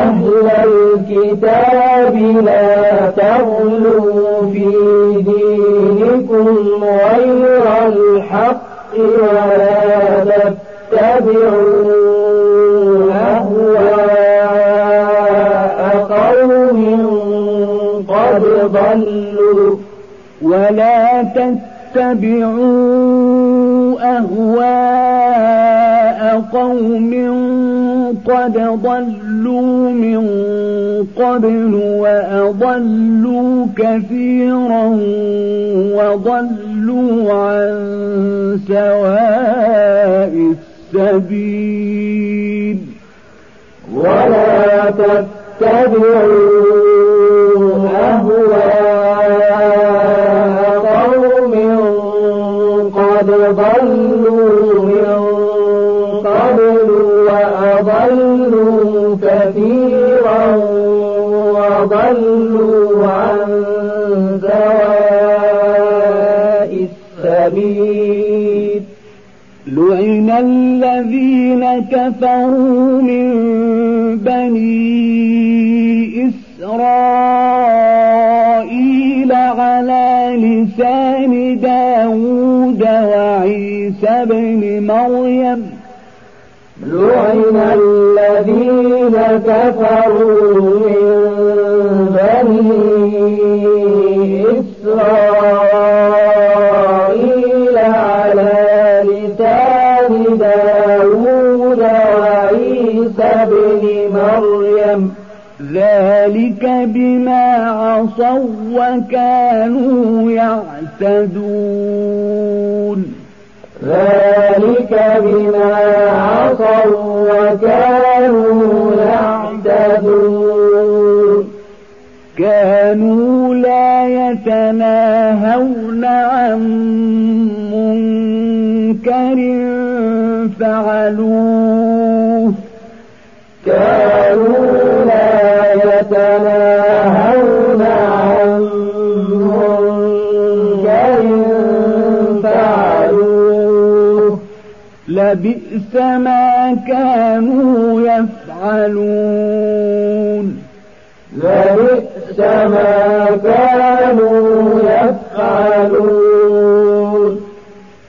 أهل الكتاب لا تغلوا في دينكم غير الحق ولا تتبعوا أهواء قوم قد ضلوا ولا تتبعوا أهواء قوم قد ضلوا من قبل وأضلوا كثيرا وضلوا عن سواء السبيل. ولا تتبعوا وضلوا عن سواء السبيل. لعن الذين كفروا من بني إسرائيل على لسان داود وعيسى بن مريم. لعن الذين كفروا من إسرائيل على لسان داود وعيسى بن مريم. ذلك بما عصوا وكانوا يعتدون. ذلك بما عصوا وكانوا يعتدون. لا يتناهون عن منكر فعلوه. كانوا لا يتناهون عن منكر فعلوه. لبئس ما كانوا يفعلون. لبئس ما كانوا يفعلون.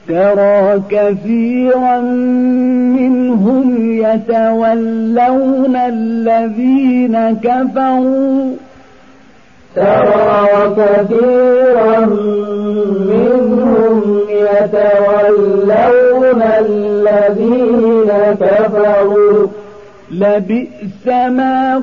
ترى كثيرا منهم يتولون الذين كفروا. ترى كثيرا منهم يتولون الذين كفروا. لبئس ما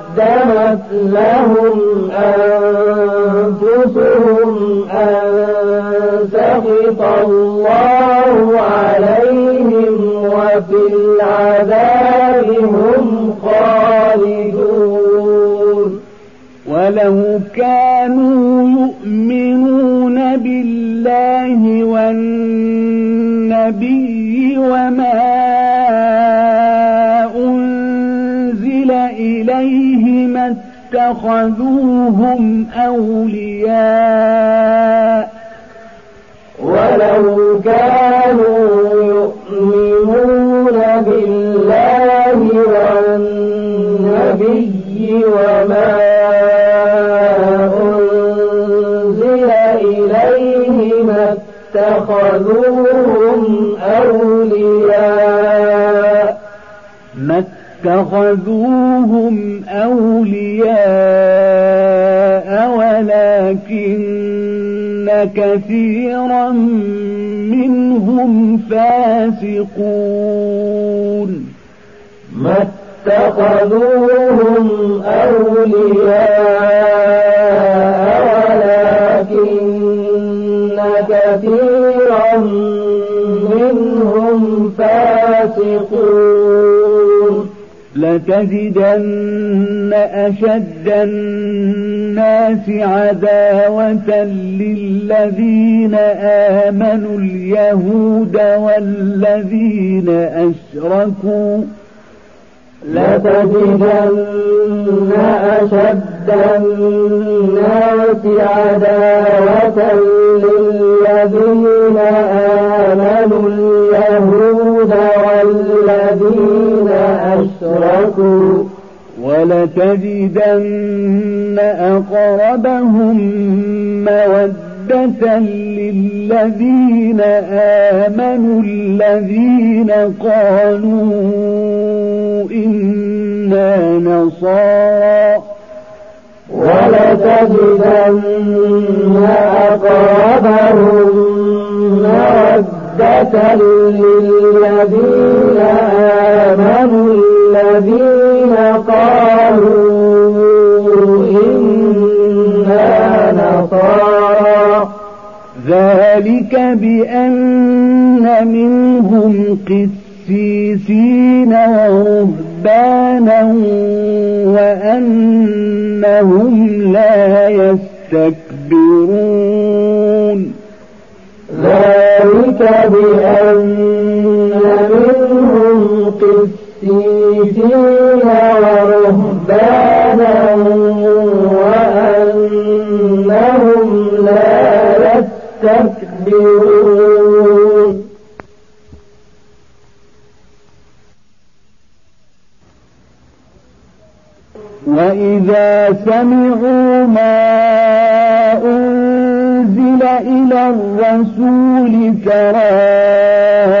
لهم أنفسهم أن سخط الله عليهم وفي العذاب هم خالدون. ولو كانوا يؤمنون الله والنبي وما أنزل إليه اتخذوهم أولياء ولو كانوا يؤمنون بالله والنبي وما أنزل إليه ما اتخذوهم اتخذوهم أولياء ولكن كثيرا منهم فاسقون. ما اتخذوهم أولياء ولكن كثيرا منهم فاسقون. لتجدن أشد الناس عداوة للذين آمنوا اليهود والذين أشركوا لتجدن أشد الناس عداوة للذين آمنوا اليهود والذين أشركوا ولتجدن أقربهم مودة للذين آمنوا الذين قالوا إنا نصارى ولتجدن أقربهم مودة للذين آمنوا الذين قالوا إنا نصارى. ذلك بأن منهم قسيسين ورهبانا وأنهم لا يستكبرون. ذلك بأن منهم قسيسين ورهبانا وأنهم لا يستكبرون. وإذا سمعوا ما أنزل إلى الرسول ترى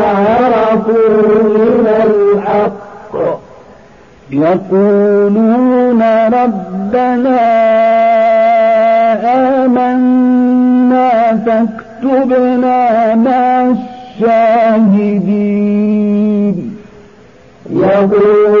يقولون ربنا آمنا فاكتبنا مع الشاهدين. يقولون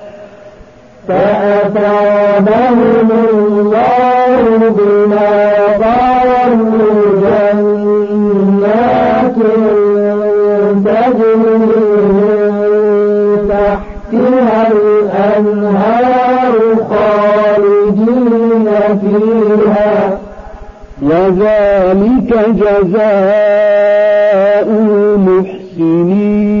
فأثابهم الله بما قالوا جنات تجري من تحتها الأنهار خالدين فيها وذلك جزاء المحسنين.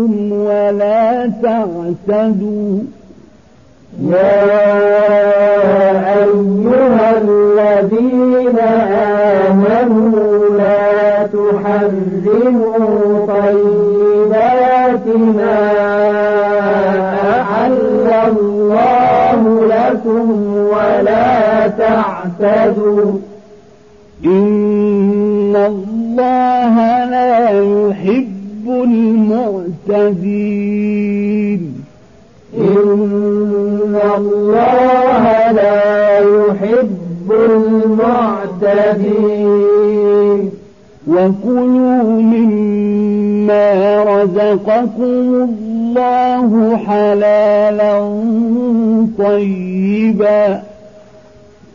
لكم ولا تعتدوا يا أيها الذين آمنوا لا تحرموا طيبات ما أحل الله لكم ولا تعتدوا إن الله المعتدين إن الله لا يحب المعتدين. وكلوا مما رزقكم الله حلالا طيبا.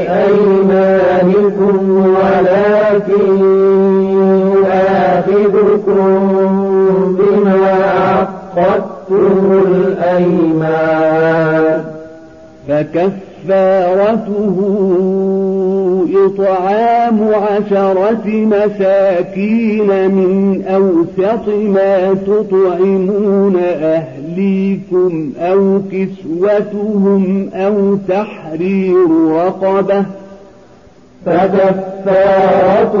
أيمانكم ولكن يؤاخذكم بما عقدتم الأيمان فكفارته إطعام عشرة مساكين من أوسط ما تطعمون أهليكم أو كسوتهم أو تحرير رقبة فكفارته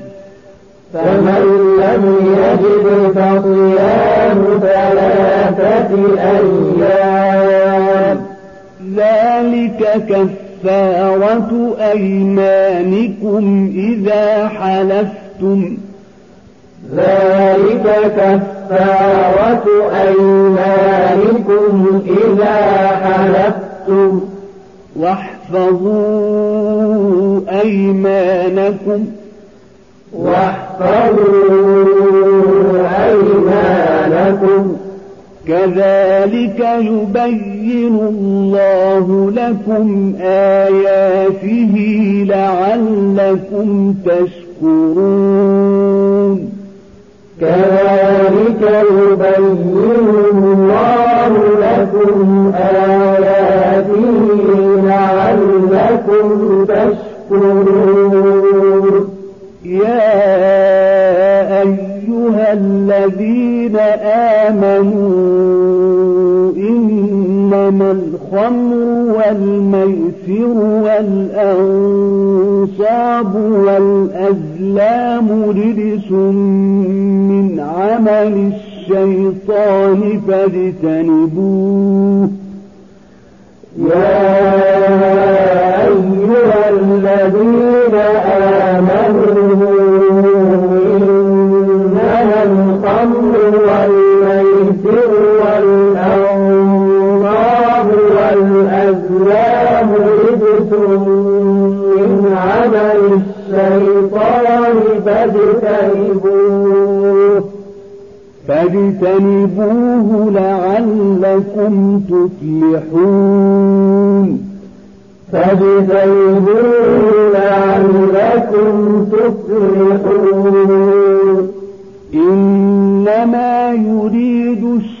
فمن لم يجد فصيام ثلاثة أيام ذلك كفارة أيمانكم إذا حلفتم ذلك كفارة أيمانكم إذا حلفتم واحفظوا أيمانكم واحفظوا أيمانكم كذلك يبين الله لكم آياته لعلكم تشكرون. كذلك يبين الله لكم آياته لعلكم تشكرون. يا أيها الذين آمنوا إنما الخمر والميسر والأنصاب والأزلام رجس من عمل الشيطان فاجتنبوه. يا أيها الذين آمنوا الشيطان فاجتنبوه. فاجتنبوه لعلكم تفلحون. فاجتنبوه لعلكم تفلحون. إنما يريد الشيطان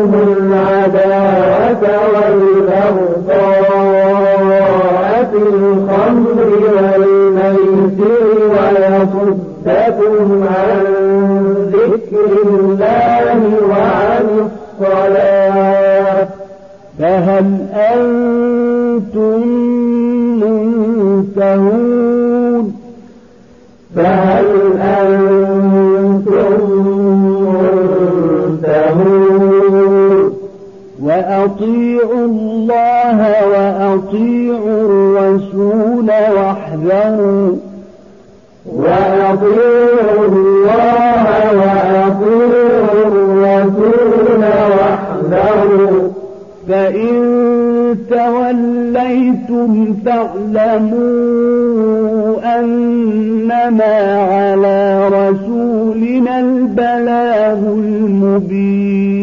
العداوة والبغضاء في الخمر والميسر ويصدكم عن ذكر الله وعن الصلاة فهل أنتم منتهون فهل وأطيعوا الله وأطيعوا الرسول واحذروا. وأطيعوا الله وأطيعوا الرسول واحذروا. فإن توليتم فاعلموا أنما على رسولنا البلاغ المبين.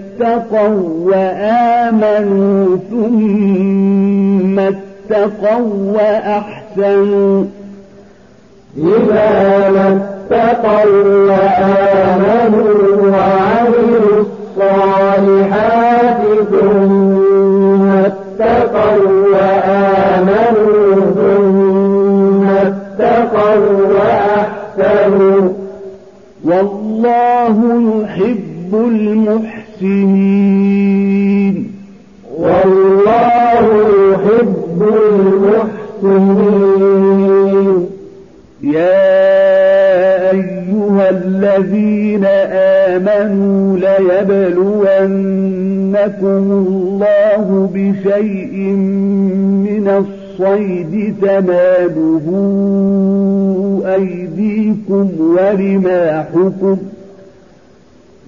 اتقوا وآمنوا ثم اتقوا وأحسنوا. إذا ما اتقوا وآمنوا وعملوا الصالحات ثم اتقوا وآمنوا ثم اتقوا وأحسنوا. والله يحب المحسنين. والله يحب المحسنين. يا أيها الذين آمنوا ليبلونكم الله بشيء من الصلاة الصيد تناله أيديكم ورماحكم يا أيها الذين آمنوا ليبلونكم الله بشيء من الصيد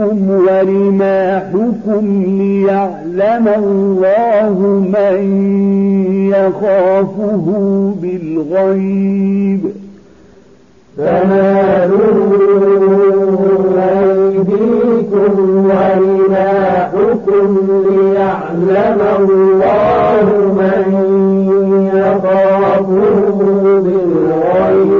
أيديكم ورماحكم ليعلم الله من يخافه بالغيب. تنالوا أيديكم ورماحكم ليعلم الله من يخافه بالغيب.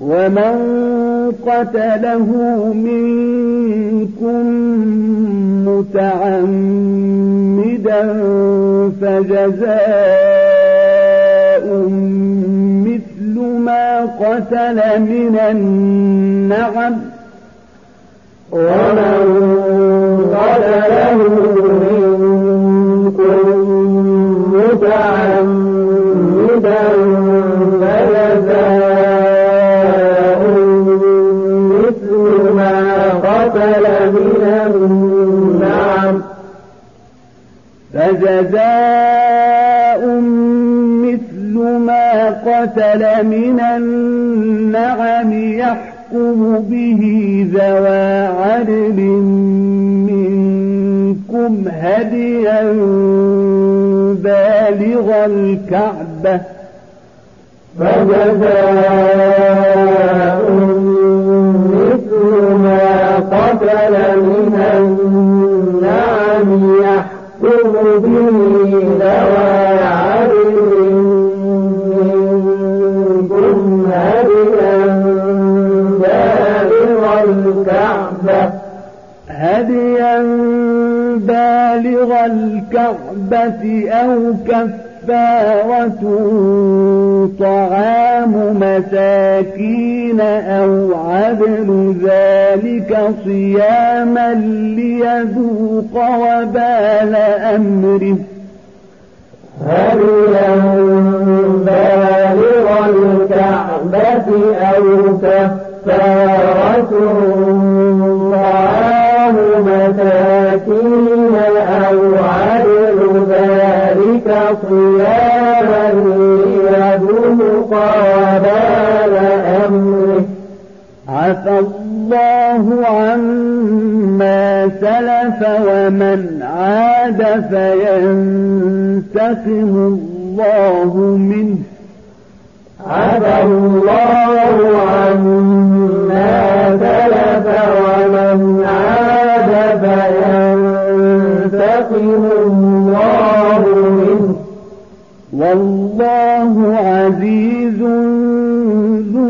ومن قتله منكم متعمدا فجزاء قتل من النعم. ومن قتله منكم متعمدا فجزاء الكعبة فجزاء مثل ما قتل من النعم يحكم به ذوى عدل منكم هديا بالغ الكعبة. هديا بالغ الكعبة أو طعام مساكين أو عدل ذلك صياما ليذوق وبال أمره هديا بالغ الكعبة أو كفارة طعام مساكين ذلك صياما ليذوق وبال أمره عفى الله عما سلف ومن عاد فينتقم الله منه عفى الله عما سلف ومن عاد فينتقم الله منه والله عزيز ذو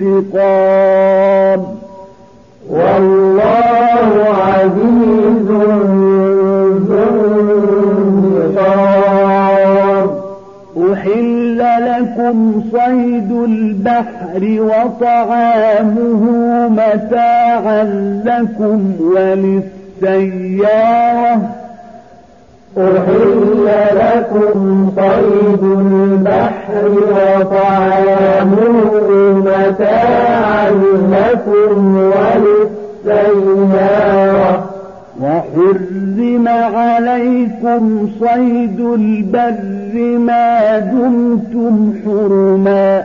انتقام. والله عزيز ذو انتقام. أحل لكم صيد البحر وطعامه متاعا لكم وللسيارة أحل لكم صيد البحر وطعامه متاعا لكم وللسيارة. وحرم عليكم صيد البر ما دمتم حرما.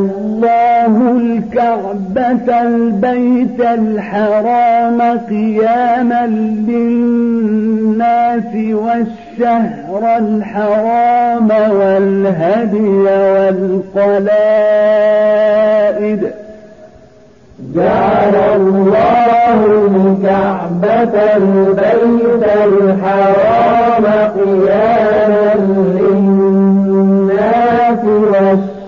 الله الكعبة البيت الحرام قياما للناس والشهر الحرام والهدي والقلائد. جعل الله الكعبة البيت الحرام قياما للناس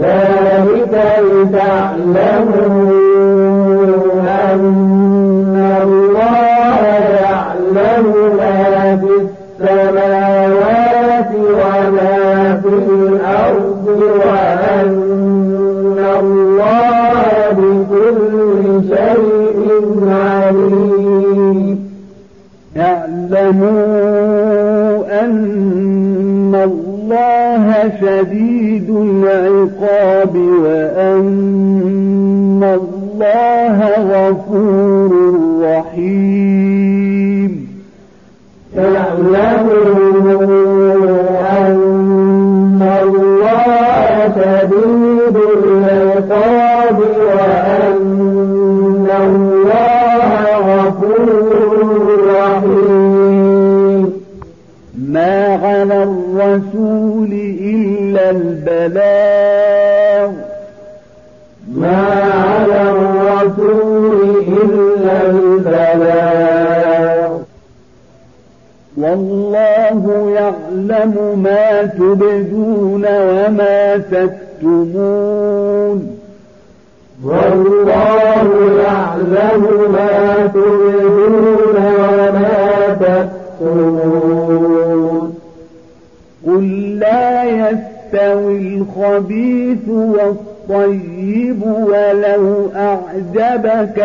ذلك لتعلموا أن الله يعلم ما في السماوات وما في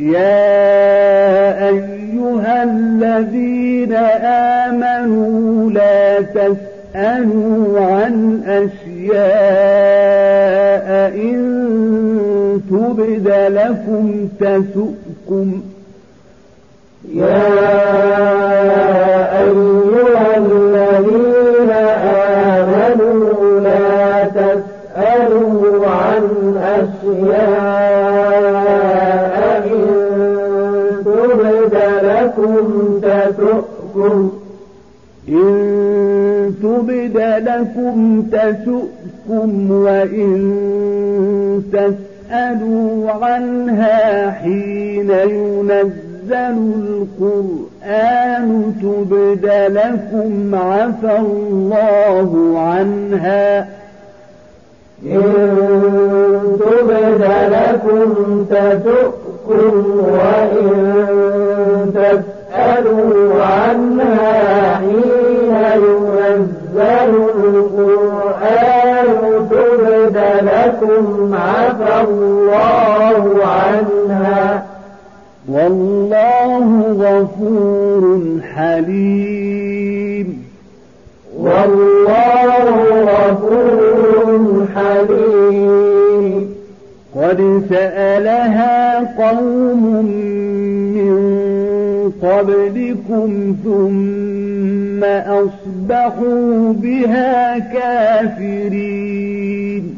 يا أيها الذين آمنوا لا تسألوا عن أشياء إن تبد لكم تسؤكم. يا تبد لكم تسؤكم وإن تسألوا عنها حين ينزل القرآن تبد لكم عفى الله عنها إن تبد لكم تسؤكم وإن تسألوا عنها حين ينزل لكم عفى الله عنها. والله غفور حليم. والله غفور حليم. قد سألها قوم من قبلكم ثم أصبحوا بها كافرين.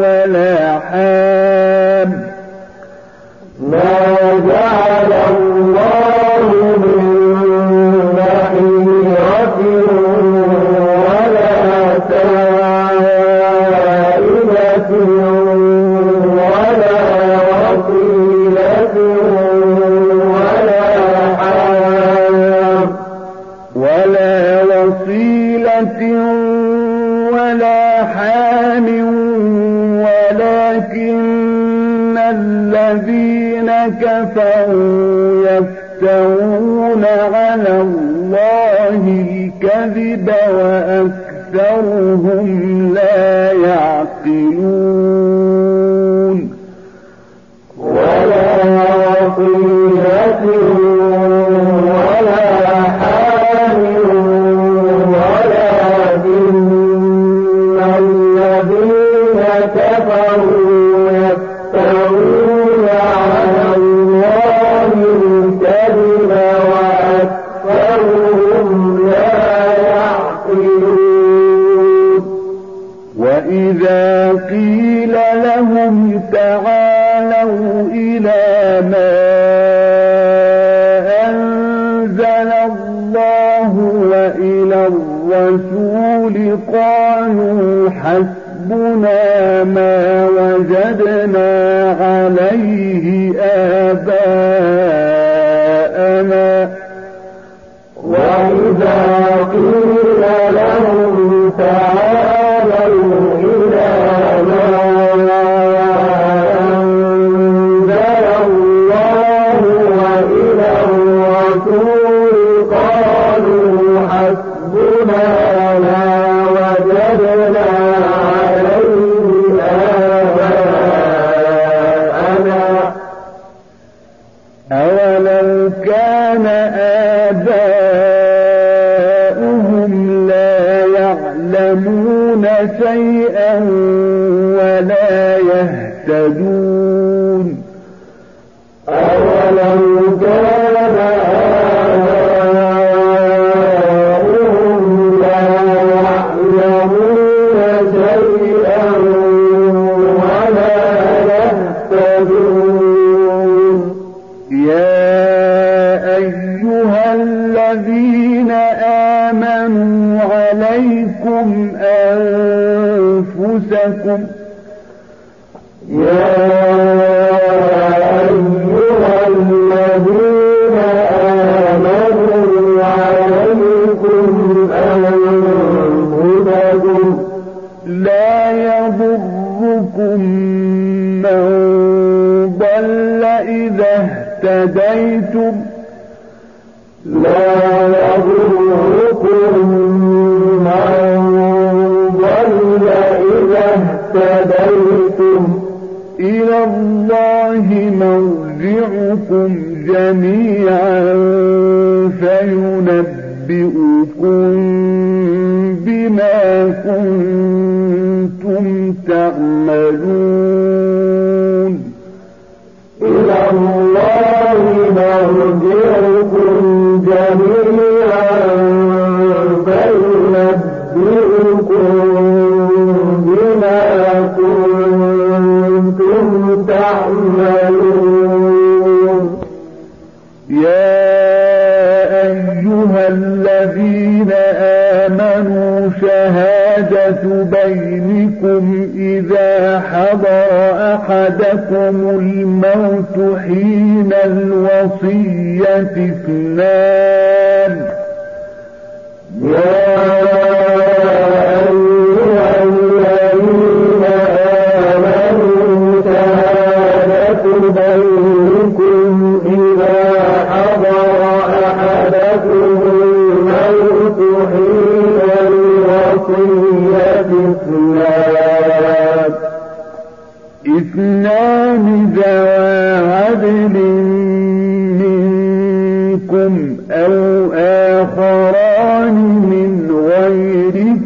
وَلَا حَامٍ. مَا جَعَلَ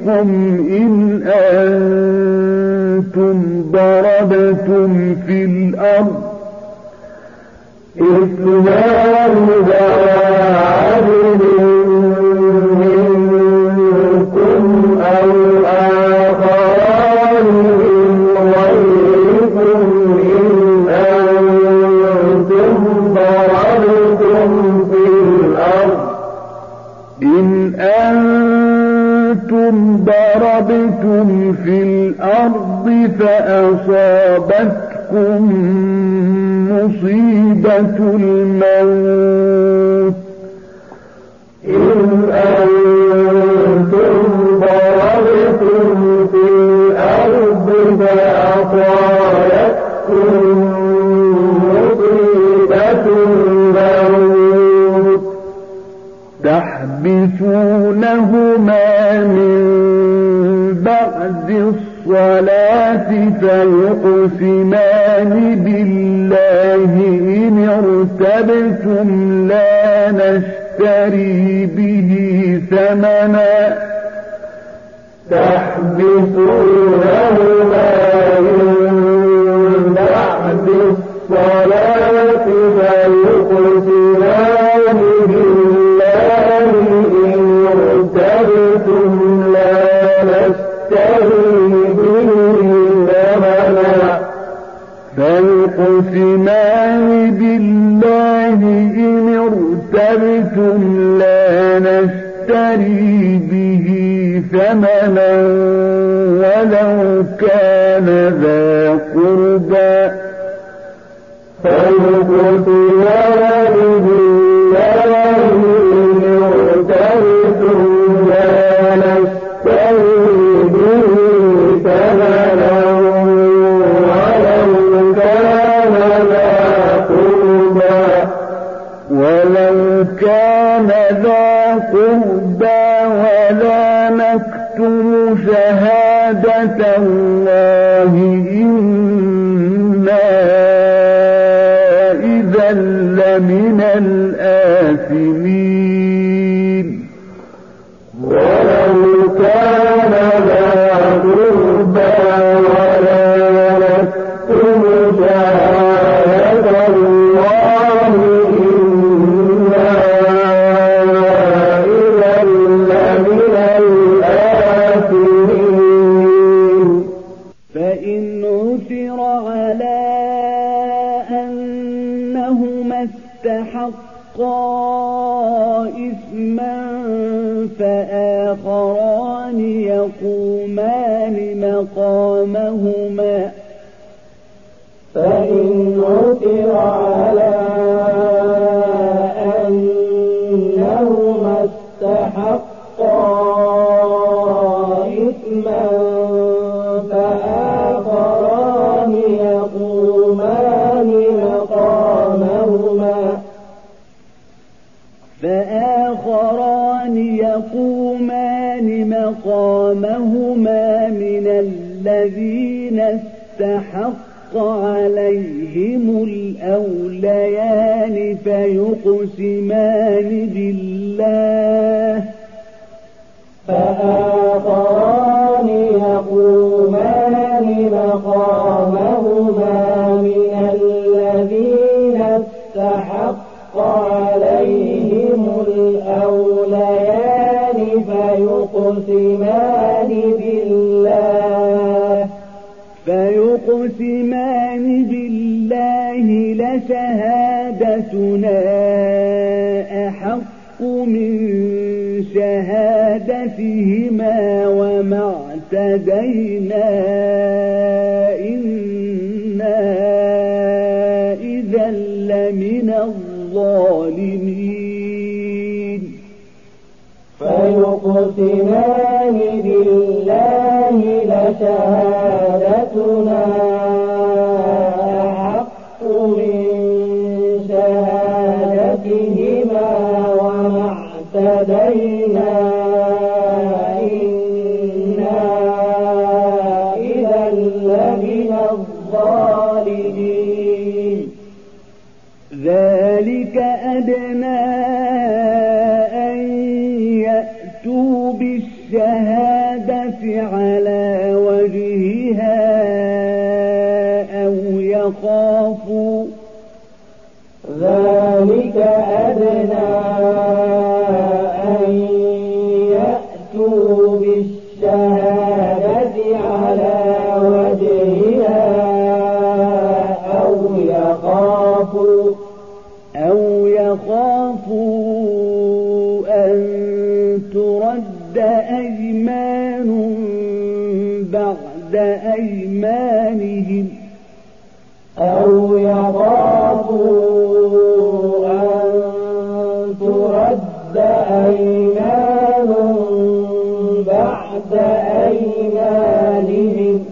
غيركم إن أنتم ضربتم في الأرض اثنان ضربتم في الأرض فأصابتكم مصيبة الموت. إن أنتم ضربتم في الأرض فأصابتكم مصيبة الموت. تحبسونهما الصلاة فيقسمان بالله إن ارتبتم لا نشتري به ثمنا تحبسونهما فيقسمان بالله إن ارتبتم لا نشتري به ثمنا ولو كان ذا قربى كان ذا قربى ولا نكتم شهادة الله إنا إذا لمن الآثمين. مقامهما. فإن عثر على أنهما استحقا فآخران يقومان مقامهما. من الذين استحق عليهم الأوليان فيقسمان بالله. فآخران يقومان مقامهما من الذين استحق عليهم الأوليان فيقسمان فيقسمان بالله لشهادتنا أحق من شهادتهما وما اعتدينا إنا إذا لمن الظالمين. فيقسمان بالله لشهادتنا اعتدينا بعد أيمانهم أو يخافوا أن ترد أيمان بعد أيمانهم.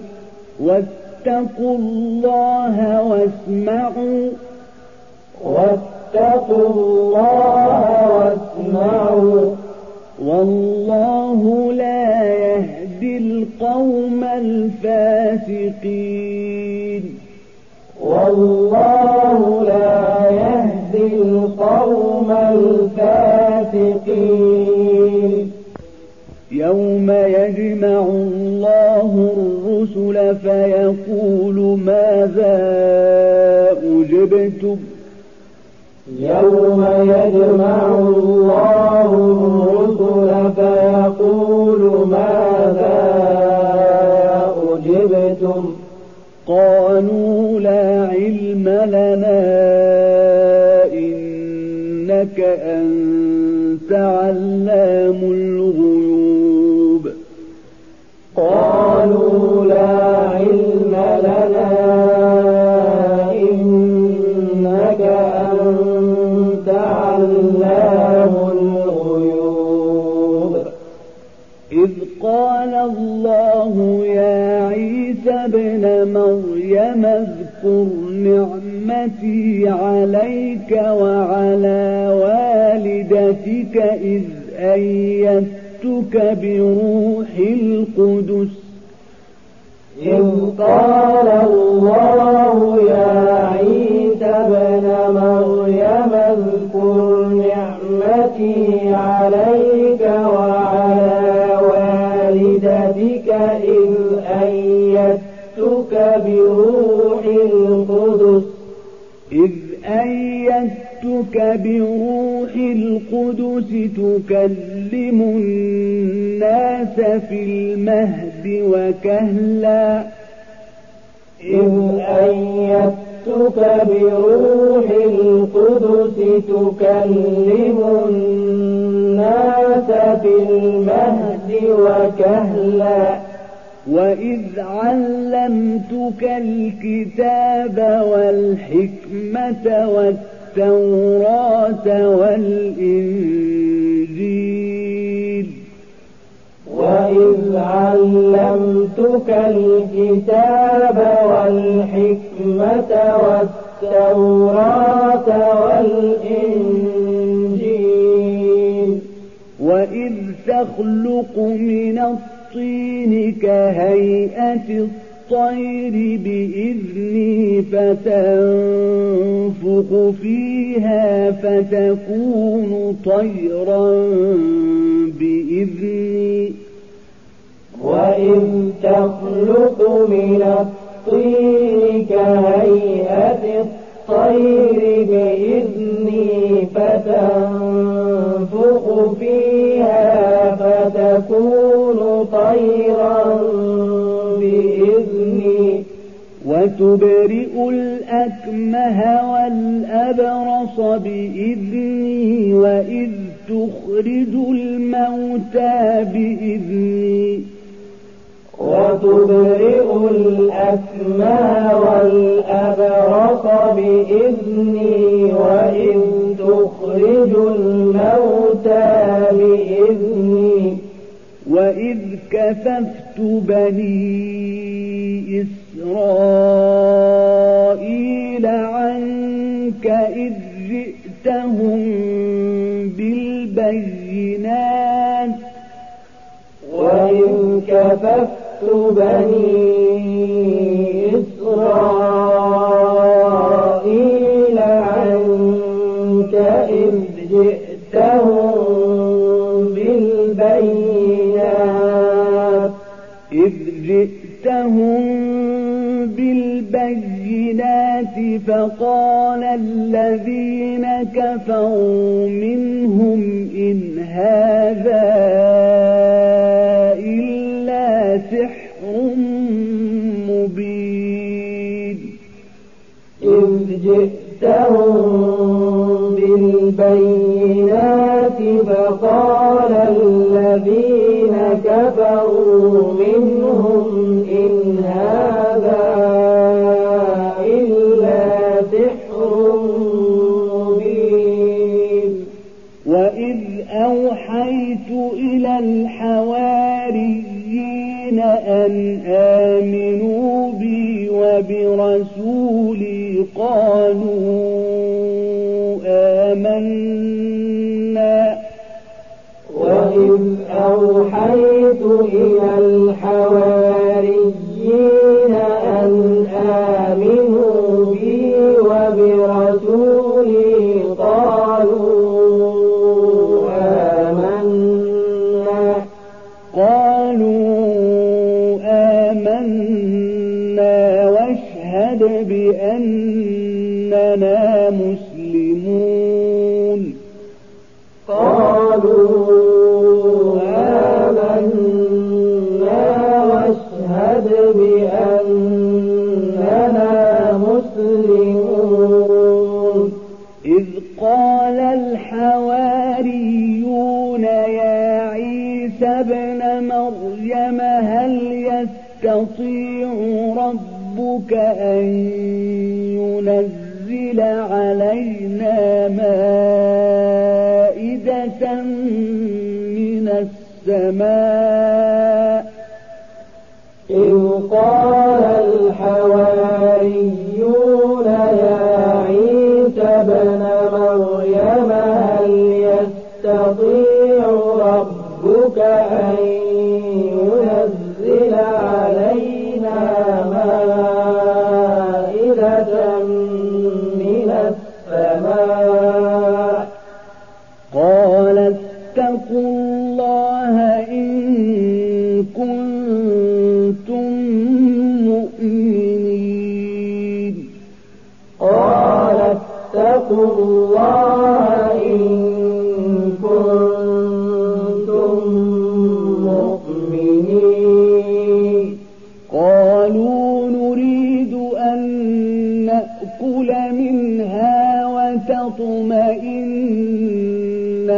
واتقوا الله واسمعوا. واتقوا الله واسمعوا. والله الفاسقين. والله لا يهدي القوم الفاسقين. يوم يجمع الله الرسل فيقول ماذا أجبتم؟ يوم يجمع الله الرسل فيقول أجبتم قالوا لا علم لنا إنك أنت علام الغيوب. اذكر نعمتي عليك وعلى والدتك إذ أيدتك بروح القدس. إذ قال الله يا أيدتك بروح القدس تكلم الناس في المهد وكهلا. إذ أيدتك بروح القدس تكلم الناس في المهد وكهلا. وإذ علمتك الكتاب والحكمة والتوراة والإنجيل. وإذ علمتك الكتاب والحكمة والتوراة والإنجيل. وإذ تخلق من الطين كهيئة الطير بإذني فتنفخ فيها فتكون طيرا بإذني. وإذ تخلق من الطين كهيئة الطير بإذني فتنفخ وتبرئ الأكمه والأبرص بإذني وإذ تخرج الموتى بإذني وتبرئ الأكمى والأبرص بإذني وإذ تخرج الموتى بإذني وإذ كففت بني إسرائيل عنك إذ جئتهم بالبينات وإذ كففت بني إسرائيل عنك إذ جئتهم بالبينات إذ جئتهم بالبينات فقال الذين كفروا منهم إن هذا جئتهم بالبينات فقال الذين كفروا أن آمنوا بي وبرسولي قالوا آمنا. وإذ أوحيت يستطيع ربك أن ينزل علينا مائدة من السماء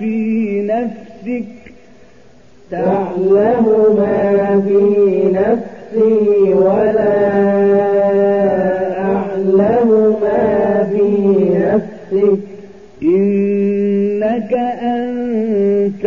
في نفسك. تعلم ما في نفسي ولا أعلم ما في نفسك. إنك أنت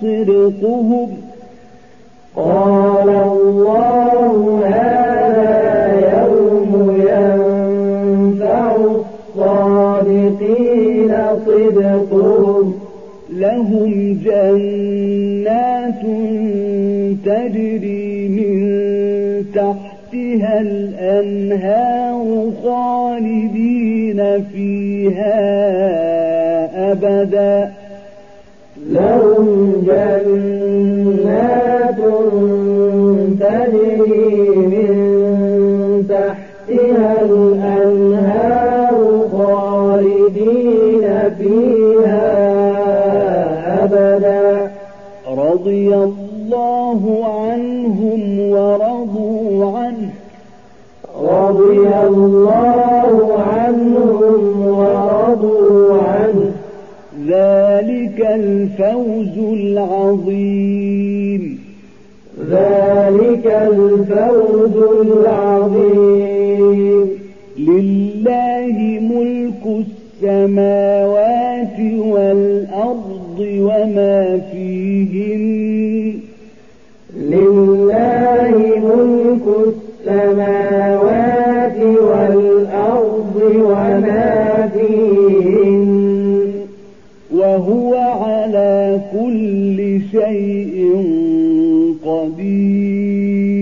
صدقهم قال الله هذا يوم ينفع الصادقين صدقهم. لهم جنات تجري من تحتها الأنهار خالدين فيها أبدا. لهم جنات تجري من تحتها الأنهار خالدين فيها أبدا. رضي الله عنهم ورضوا عنه. رضي الله الفوز العظيم. ذلك الفوز العظيم. لله ملك السماوات والأرض وما فيهن شيء قدير.